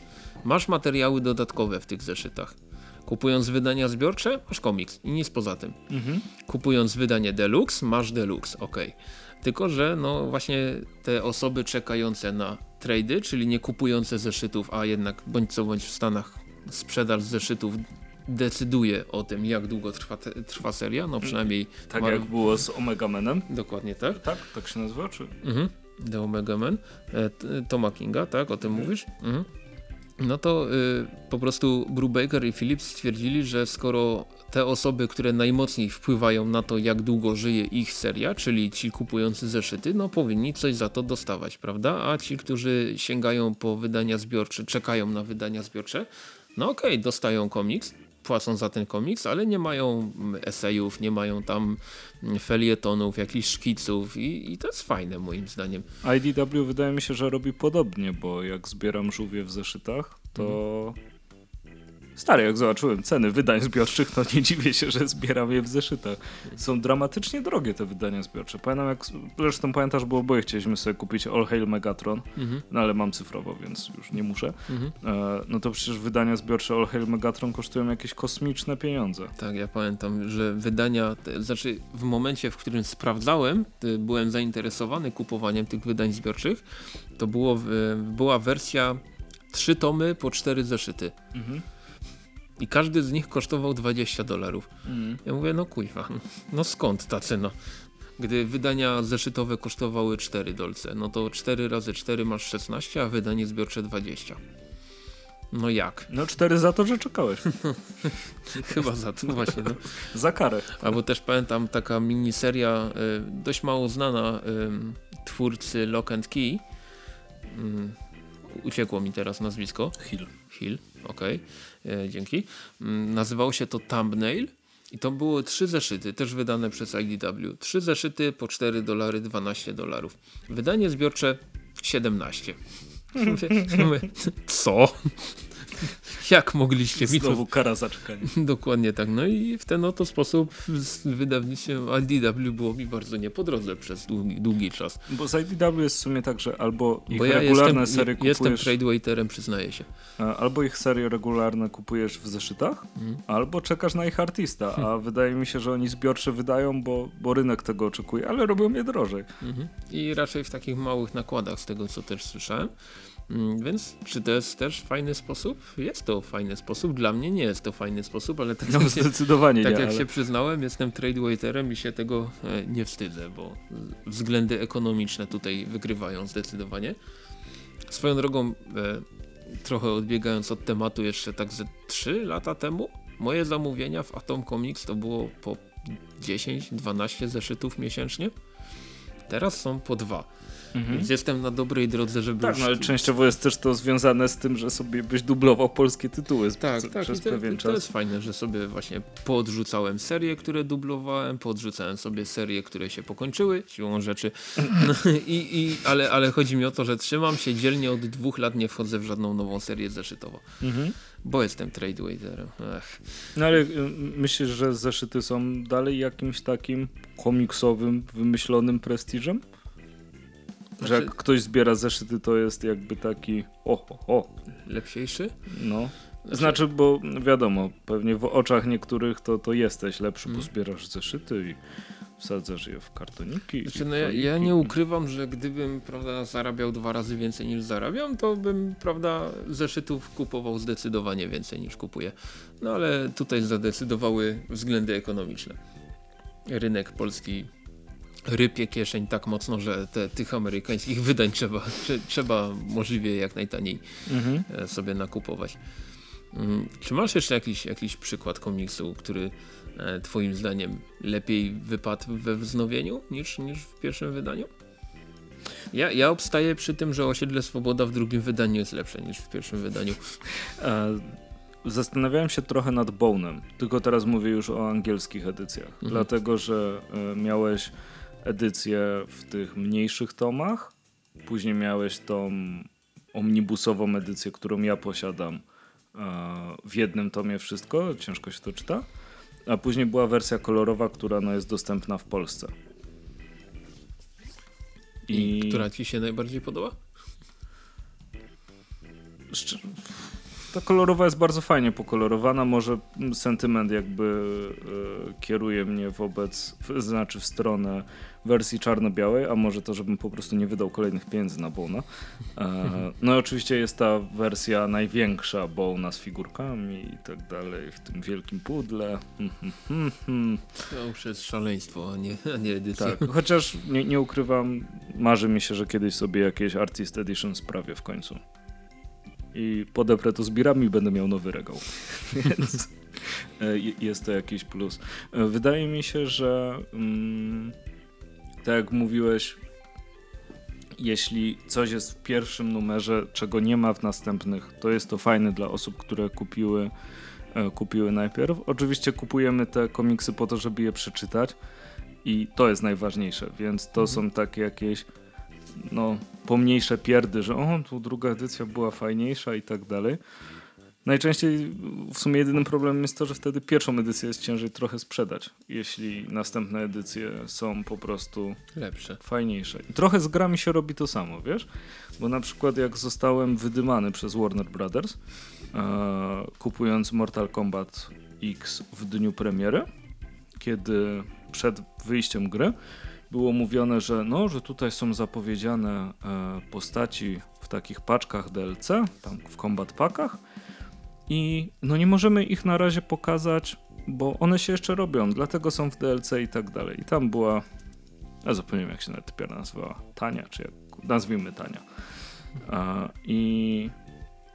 masz materiały dodatkowe w tych zeszytach. Kupując wydania zbiorcze, masz komiks i nic poza tym. Mhm. Kupując wydanie deluxe, masz deluxe, ok. Tylko, że no właśnie te osoby czekające na trady, czyli nie kupujące zeszytów, a jednak bądź co bądź w Stanach sprzedaż zeszytów decyduje o tym, jak długo trwa, te, trwa seria, no przynajmniej Tak Mar- jak było z Omega Manem. dokładnie tak. Tak? Tak się nazywa? Czy? Mhm. The Omega Man, e, Toma Kinga, tak, o tym mówisz? Mhm. No to y, po prostu Brubaker i Phillips stwierdzili, że skoro te osoby, które najmocniej wpływają na to, jak długo żyje ich seria, czyli ci kupujący zeszyty, no powinni coś za to dostawać, prawda? A ci, którzy sięgają po wydania zbiorcze, czekają na wydania zbiorcze, no okej, dostają komiks, płacą za ten komiks, ale nie mają esejów, nie mają tam felietonów, jakichś szkiców i, i to jest fajne moim zdaniem. IDW wydaje mi się, że robi podobnie, bo jak zbieram żółwie w zeszytach, to... Stary, jak zobaczyłem ceny wydań zbiorczych, to nie dziwię się, że zbieram je w zeszytach. Są dramatycznie drogie te wydania zbiorcze. Pamiętam jak, zresztą pamiętasz, bo oboje chcieliśmy sobie kupić All Hail Megatron, Mhm. no ale mam cyfrowo, więc już nie muszę. Mhm. E, no to przecież wydania zbiorcze All Hail Megatron kosztują jakieś kosmiczne pieniądze. Tak, ja pamiętam, że wydania, te, znaczy w momencie, w którym sprawdzałem, y, byłem zainteresowany kupowaniem tych wydań zbiorczych, to było, była wersja trzy tomy po cztery zeszyty. Mhm. I każdy z nich kosztował 20 dolarów. Mhm. Ja mówię, no kuźwa, no skąd ta cena? Gdy wydania zeszytowe kosztowały 4 dolce, no to 4 razy 4 masz 16, a wydanie zbiorcze 20. No jak? No cztery za to, że czekałeś. Chyba za to właśnie. No. za karę. Albo też pamiętam taka miniseria y, dość mało znana y, twórcy Lock and Key. Y, uciekło mi teraz nazwisko. Hill. Hill, okej, okay. dzięki. Mm, nazywało się to Thumbnail i to było trzy zeszyty, też wydane przez IDW. Trzy zeszyty po 4 dolary, 12 dolarów. Wydanie zbiorcze 17. Co? Jak mogliście Znowu kara za czekanie. Dokładnie tak. No i w ten oto sposób z wydawnictwem IDW było mi bardzo nie po drodze przez długi, długi czas. Bo z IDW jest w sumie tak, że albo ich Bo ja regularne jestem, serie kupujesz... Jestem tradewaiterem, przyznaję się. Albo ich serie regularne kupujesz w zeszytach, hmm. albo czekasz na ich artista, a hmm. wydaje mi się, że oni zbiorcze wydają, bo, bo rynek tego oczekuje, ale robią je drożej. Hmm. I raczej w takich małych nakładach, z tego co też słyszałem. Mm, więc czy to jest też fajny sposób? Jest to fajny sposób. Dla mnie nie jest to fajny sposób, ale tak, no, jak, zdecydowanie się, tak nie, jak ale... się przyznałem, jestem tradewaiterem i się tego e, nie wstydzę, bo względy ekonomiczne tutaj wygrywają zdecydowanie. Swoją drogą, e, trochę odbiegając od tematu, jeszcze tak ze 3 lata temu moje zamówienia w Atom Comics to było po 10-12 zeszytów miesięcznie. Teraz są po dwa. Mhm. Więc jestem na dobrej drodze, żeby. Tak, no, ale częściowo jest też to związane z tym, że sobie byś dublował polskie tytuły tak, tak, przez pewien czas. To jest fajne, że sobie właśnie poodrzucałem serie, które dublowałem, poodrzucałem sobie serie, które się pokończyły siłą rzeczy. No, i, i, ale, ale chodzi mi o to, że trzymam się dzielnie od dwóch lat, nie wchodzę w żadną nową serię zeszytową. Mhm. Bo jestem tradewaiterem. No ale y, myślisz, że zeszyty są dalej jakimś takim komiksowym, wymyślonym prestiżem? Znaczy... Że jak ktoś zbiera zeszyty, to jest jakby taki o, o, o. Lepsiejszy? No. Znaczy... znaczy, bo wiadomo, pewnie w oczach niektórych to, to jesteś lepszy, hmm. bo mhm. zbierasz zeszyty i wsadzasz je w kartoniki. Znaczy, no ja, ja, nie ukrywam, że gdybym prawda, zarabiał dwa razy więcej niż zarabiam, to bym prawda, zeszytów kupował zdecydowanie więcej niż kupuję. No ale tutaj zadecydowały względy ekonomiczne. Rynek polski rypie kieszeń tak mocno, że te, tych amerykańskich wydań trzeba, trzeba możliwie jak najtaniej mhm. E, sobie nakupować. Mm, czy masz jeszcze jakiś, jakiś przykład komiksu, który e, twoim zdaniem lepiej wypadł we wznowieniu niż, niż w pierwszym wydaniu? Ja, ja obstaję przy tym, że Osiedle Swoboda w drugim wydaniu jest lepsze niż w pierwszym wydaniu. E, zastanawiałem się trochę nad Bone'em, tylko teraz mówię już o angielskich edycjach, mhm. dlatego że miałeś edycję w tych mniejszych tomach. Później miałeś tą omnibusową edycję, którą ja posiadam. E, w jednym tomie wszystko, ciężko się to czyta. A później była wersja kolorowa, która no, jest dostępna w Polsce. I, I która ci się najbardziej podoba? Ta kolorowa jest bardzo fajnie pokolorowana. Może sentyment jakby e, kieruje mnie wobec, znaczy w stronę wersji czarno-białej, a może to, żebym po prostu nie wydał kolejnych pieniędzy na Bona. E, no i oczywiście jest ta wersja największa Bona z figurkami i tak dalej, w tym wielkim pudle. To już jest szaleństwo, a nie, a nie edycja. Tak, chociaż nie, nie ukrywam, marzy mi się, że kiedyś sobie jakieś Artist Edition sprawię w końcu. I podeprę to zbieram i będę miał nowy regał. Więc e, jest to jakiś plus. E, wydaje mi się, że mm, tak jak mówiłeś, jeśli coś jest w pierwszym numerze, czego nie ma w następnych, to jest to fajne dla osób, które kupiły, e, kupiły najpierw. Oczywiście kupujemy te komiksy po to, żeby je przeczytać i to jest najważniejsze, więc to mhm. są takie jakieś no, pomniejsze pierdy, że o, tu druga edycja była fajniejsza i tak dalej. Najczęściej w sumie jedynym problemem jest to, że wtedy pierwszą edycję jest ciężej trochę sprzedać, jeśli następne edycje są po prostu lepsze, fajniejsze. I trochę z grami się robi to samo, wiesz? Bo na przykład jak zostałem wydymany przez Warner Brothers, e, kupując Mortal Kombat X w dniu premiery, kiedy przed wyjściem gry było mówione, że no, że tutaj są zapowiedziane e, postaci w takich paczkach DLC, tam w combat packach, i no nie możemy ich na razie pokazać, bo one się jeszcze robią, dlatego są w DLC i tak dalej. I tam była, ja zapomniałem jak się typiara nazywała, Tania, czy jak, nazwijmy Tania. I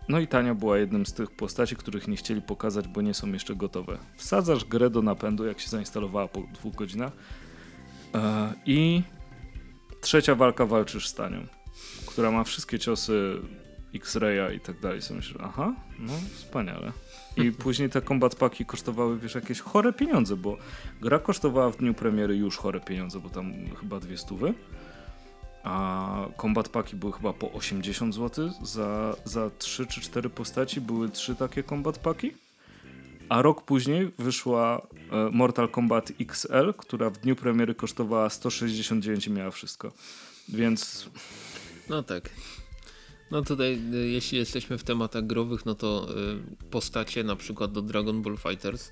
No i Tania była jednym z tych postaci, których nie chcieli pokazać, bo nie są jeszcze gotowe. Wsadzasz grę do napędu, jak się zainstalowała po dwóch godzinach. E, I trzecia walka walczysz z Tanią, która ma wszystkie ciosy X-Raya i tak dalej. Sobie myślisz, aha, no wspaniale. I później te combat paki kosztowały, wiesz, jakieś chore pieniądze, bo gra kosztowała w dniu premiery już chore pieniądze, bo tam chyba dwie stówy. A combat paki były chyba po 80 zł za, za 3 czy 4 postaci. Były trzy takie combat paki. A rok później wyszła e, Mortal Kombat XL, która w dniu premiery kosztowała 169 i miała wszystko. Więc No tak. No tutaj, y, jeśli jesteśmy w tematach growych, no to y, postacie na przykład do Dragon Ball Fighters.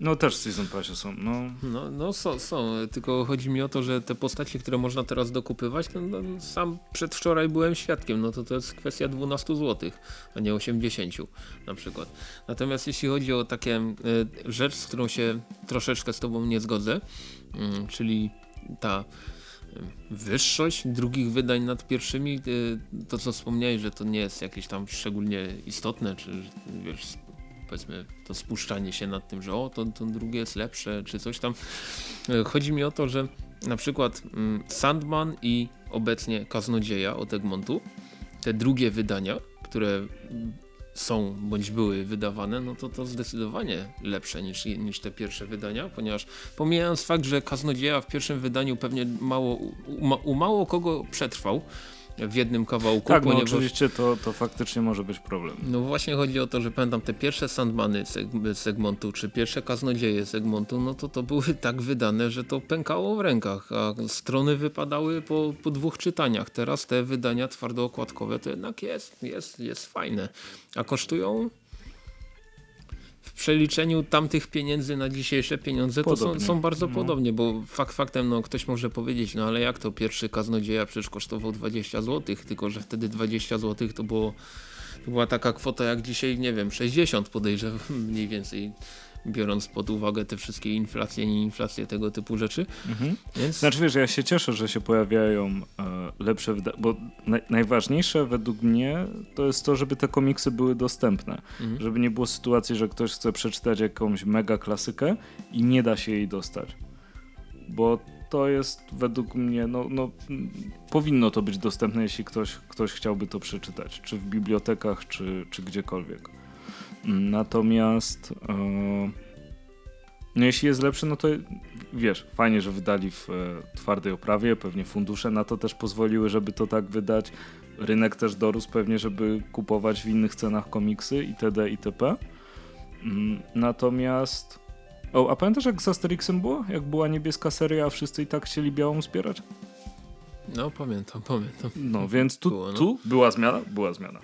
No też Season Passie są. No, No, no są, są, tylko chodzi mi o to, że te postacie, które można teraz dokupywać, no, no, sam przedwczoraj byłem świadkiem, no to to jest kwestia 12 zł, a nie 80 na przykład. Natomiast jeśli chodzi o takie y, rzecz, z którą się troszeczkę z tobą nie zgodzę, mm, czyli ta y, wyższość drugich wydań nad pierwszymi, y, to co wspomniałeś, że to nie jest jakieś tam szczególnie istotne, czy wiesz, powiedzmy to spuszczanie się nad tym, że o, to, to drugie jest lepsze, czy coś tam. Chodzi mi o to, że na przykład mm, Sandman i obecnie Kaznodzieja od Egmontu, te drugie wydania, które mm, są bądź były wydawane, no to to zdecydowanie lepsze niż, niż te pierwsze wydania, ponieważ pomijając fakt, że Kaznodzieja w pierwszym wydaniu pewnie mało, u, u mało kogo przetrwał w jednym kawałku, tak, no ponieważ oczywiście to, to faktycznie może być problem. no właśnie chodzi o to, że pamiętam te pierwsze Sandmany z Segmontu, czy pierwsze Kaznodzieje Segmontu, no to to były tak wydane, że to pękało w rękach, a strony wypadały po, po dwóch czytaniach. Teraz te wydania twardookładkowe to jednak jest, jest, jest fajne. A kosztują w przeliczeniu tamtych pieniędzy na dzisiejsze pieniądze to są, Podobnie. są bardzo No. podobnie, bo fakt faktem no, ktoś może powiedzieć, no ale jak to pierwszy kaznodzieja przecież kosztował 20 zł, tylko że wtedy 20 zł to było to była taka kwota jak dzisiaj, nie wiem, 60 podejrzewam mniej więcej, biorąc pod uwagę te wszystkie inflacje, nie inflacje, tego typu rzeczy. Mhm. Więc Znaczy wiesz, ja się cieszę, że się pojawiają e, lepsze bo naj, najważniejsze według mnie to jest to, żeby te komiksy były dostępne. Mhm. Żeby nie było sytuacji, że ktoś chce przeczytać jakąś mega klasykę i nie da się jej dostać. Bo to jest według mnie, no, no powinno to być dostępne, jeśli ktoś, ktoś chciałby to przeczytać, czy w bibliotekach, czy, czy gdziekolwiek. Natomiast e, no jeśli jest lepszy, no to wiesz, fajnie, że wydali w e, twardej oprawie, pewnie fundusze na to też pozwoliły, żeby to tak wydać. Rynek też dorósł pewnie, żeby kupować w innych cenach komiksy itd. itp. Mm, Natomiast... O, a pamiętasz jak z Asterixem było? Jak była niebieska seria, a wszyscy i tak chcieli białą zbierać? no pamiętam, pamiętam. No, więc tu, Było, no. tu była zmiana? Była zmiana.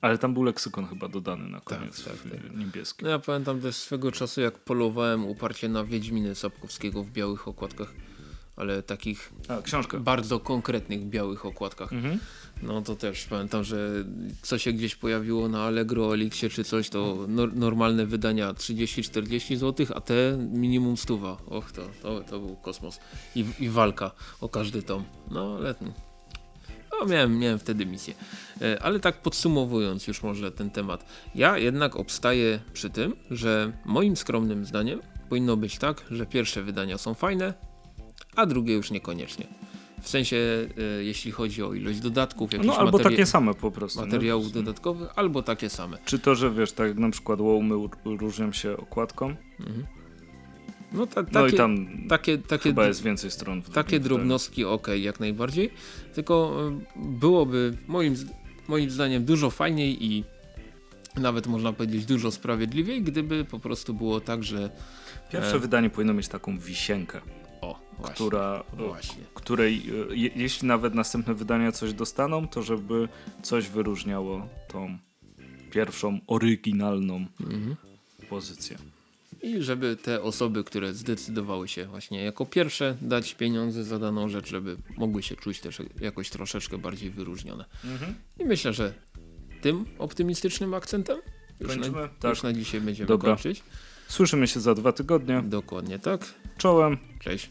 Ale tam był leksykon chyba dodany na Tak, koniec tak, w- tak. niebieski. No ja pamiętam też swego czasu jak polowałem uparcie na Wiedźminy Sapkowskiego w białych okładkach, ale takich A, książka. bardzo konkretnych białych okładkach. Mhm. No to też pamiętam, że co się gdzieś pojawiło na Allegro, Elixie czy coś, to nor- normalne wydania 30-40 zł, a te minimum stuwa. Och, to, to, to był kosmos. I, I walka o każdy tom. No ale... No, miałem, miałem wtedy misję. E, Ale tak podsumowując już może ten temat. Ja jednak obstaję przy tym, że moim skromnym zdaniem powinno być tak, że pierwsze wydania są fajne, a drugie już niekoniecznie. W sensie, e, jeśli chodzi o ilość dodatków, jakichś No albo takie same po prostu. materiałów dodatkowych, albo takie same. Czy to, że wiesz, tak jak na przykład łomy różnią się okładką, Mhm. No, ta, no takie, i tam takie, takie, chyba jest więcej stron. Takie drobnostki ok, jak najbardziej. Tylko e, byłoby moim, moim zdaniem dużo fajniej i nawet można powiedzieć dużo sprawiedliwiej, gdyby po prostu było tak, że Pierwsze e, wydanie powinno mieć taką wisienkę, o, właśnie, która, właśnie. której, e, je, jeśli nawet następne wydania coś dostaną, to żeby coś wyróżniało tą pierwszą, oryginalną Mhm. pozycję. I żeby te osoby, które zdecydowały się właśnie jako pierwsze dać pieniądze za daną rzecz, żeby mogły się czuć też jakoś troszeczkę bardziej wyróżnione. I myślę, że tym optymistycznym akcentem już, Kończymy? na, Tak. już na dzisiaj będziemy Dobra. kończyć. Słyszymy się za dwa tygodnie. Dokładnie tak. Czołem. Cześć.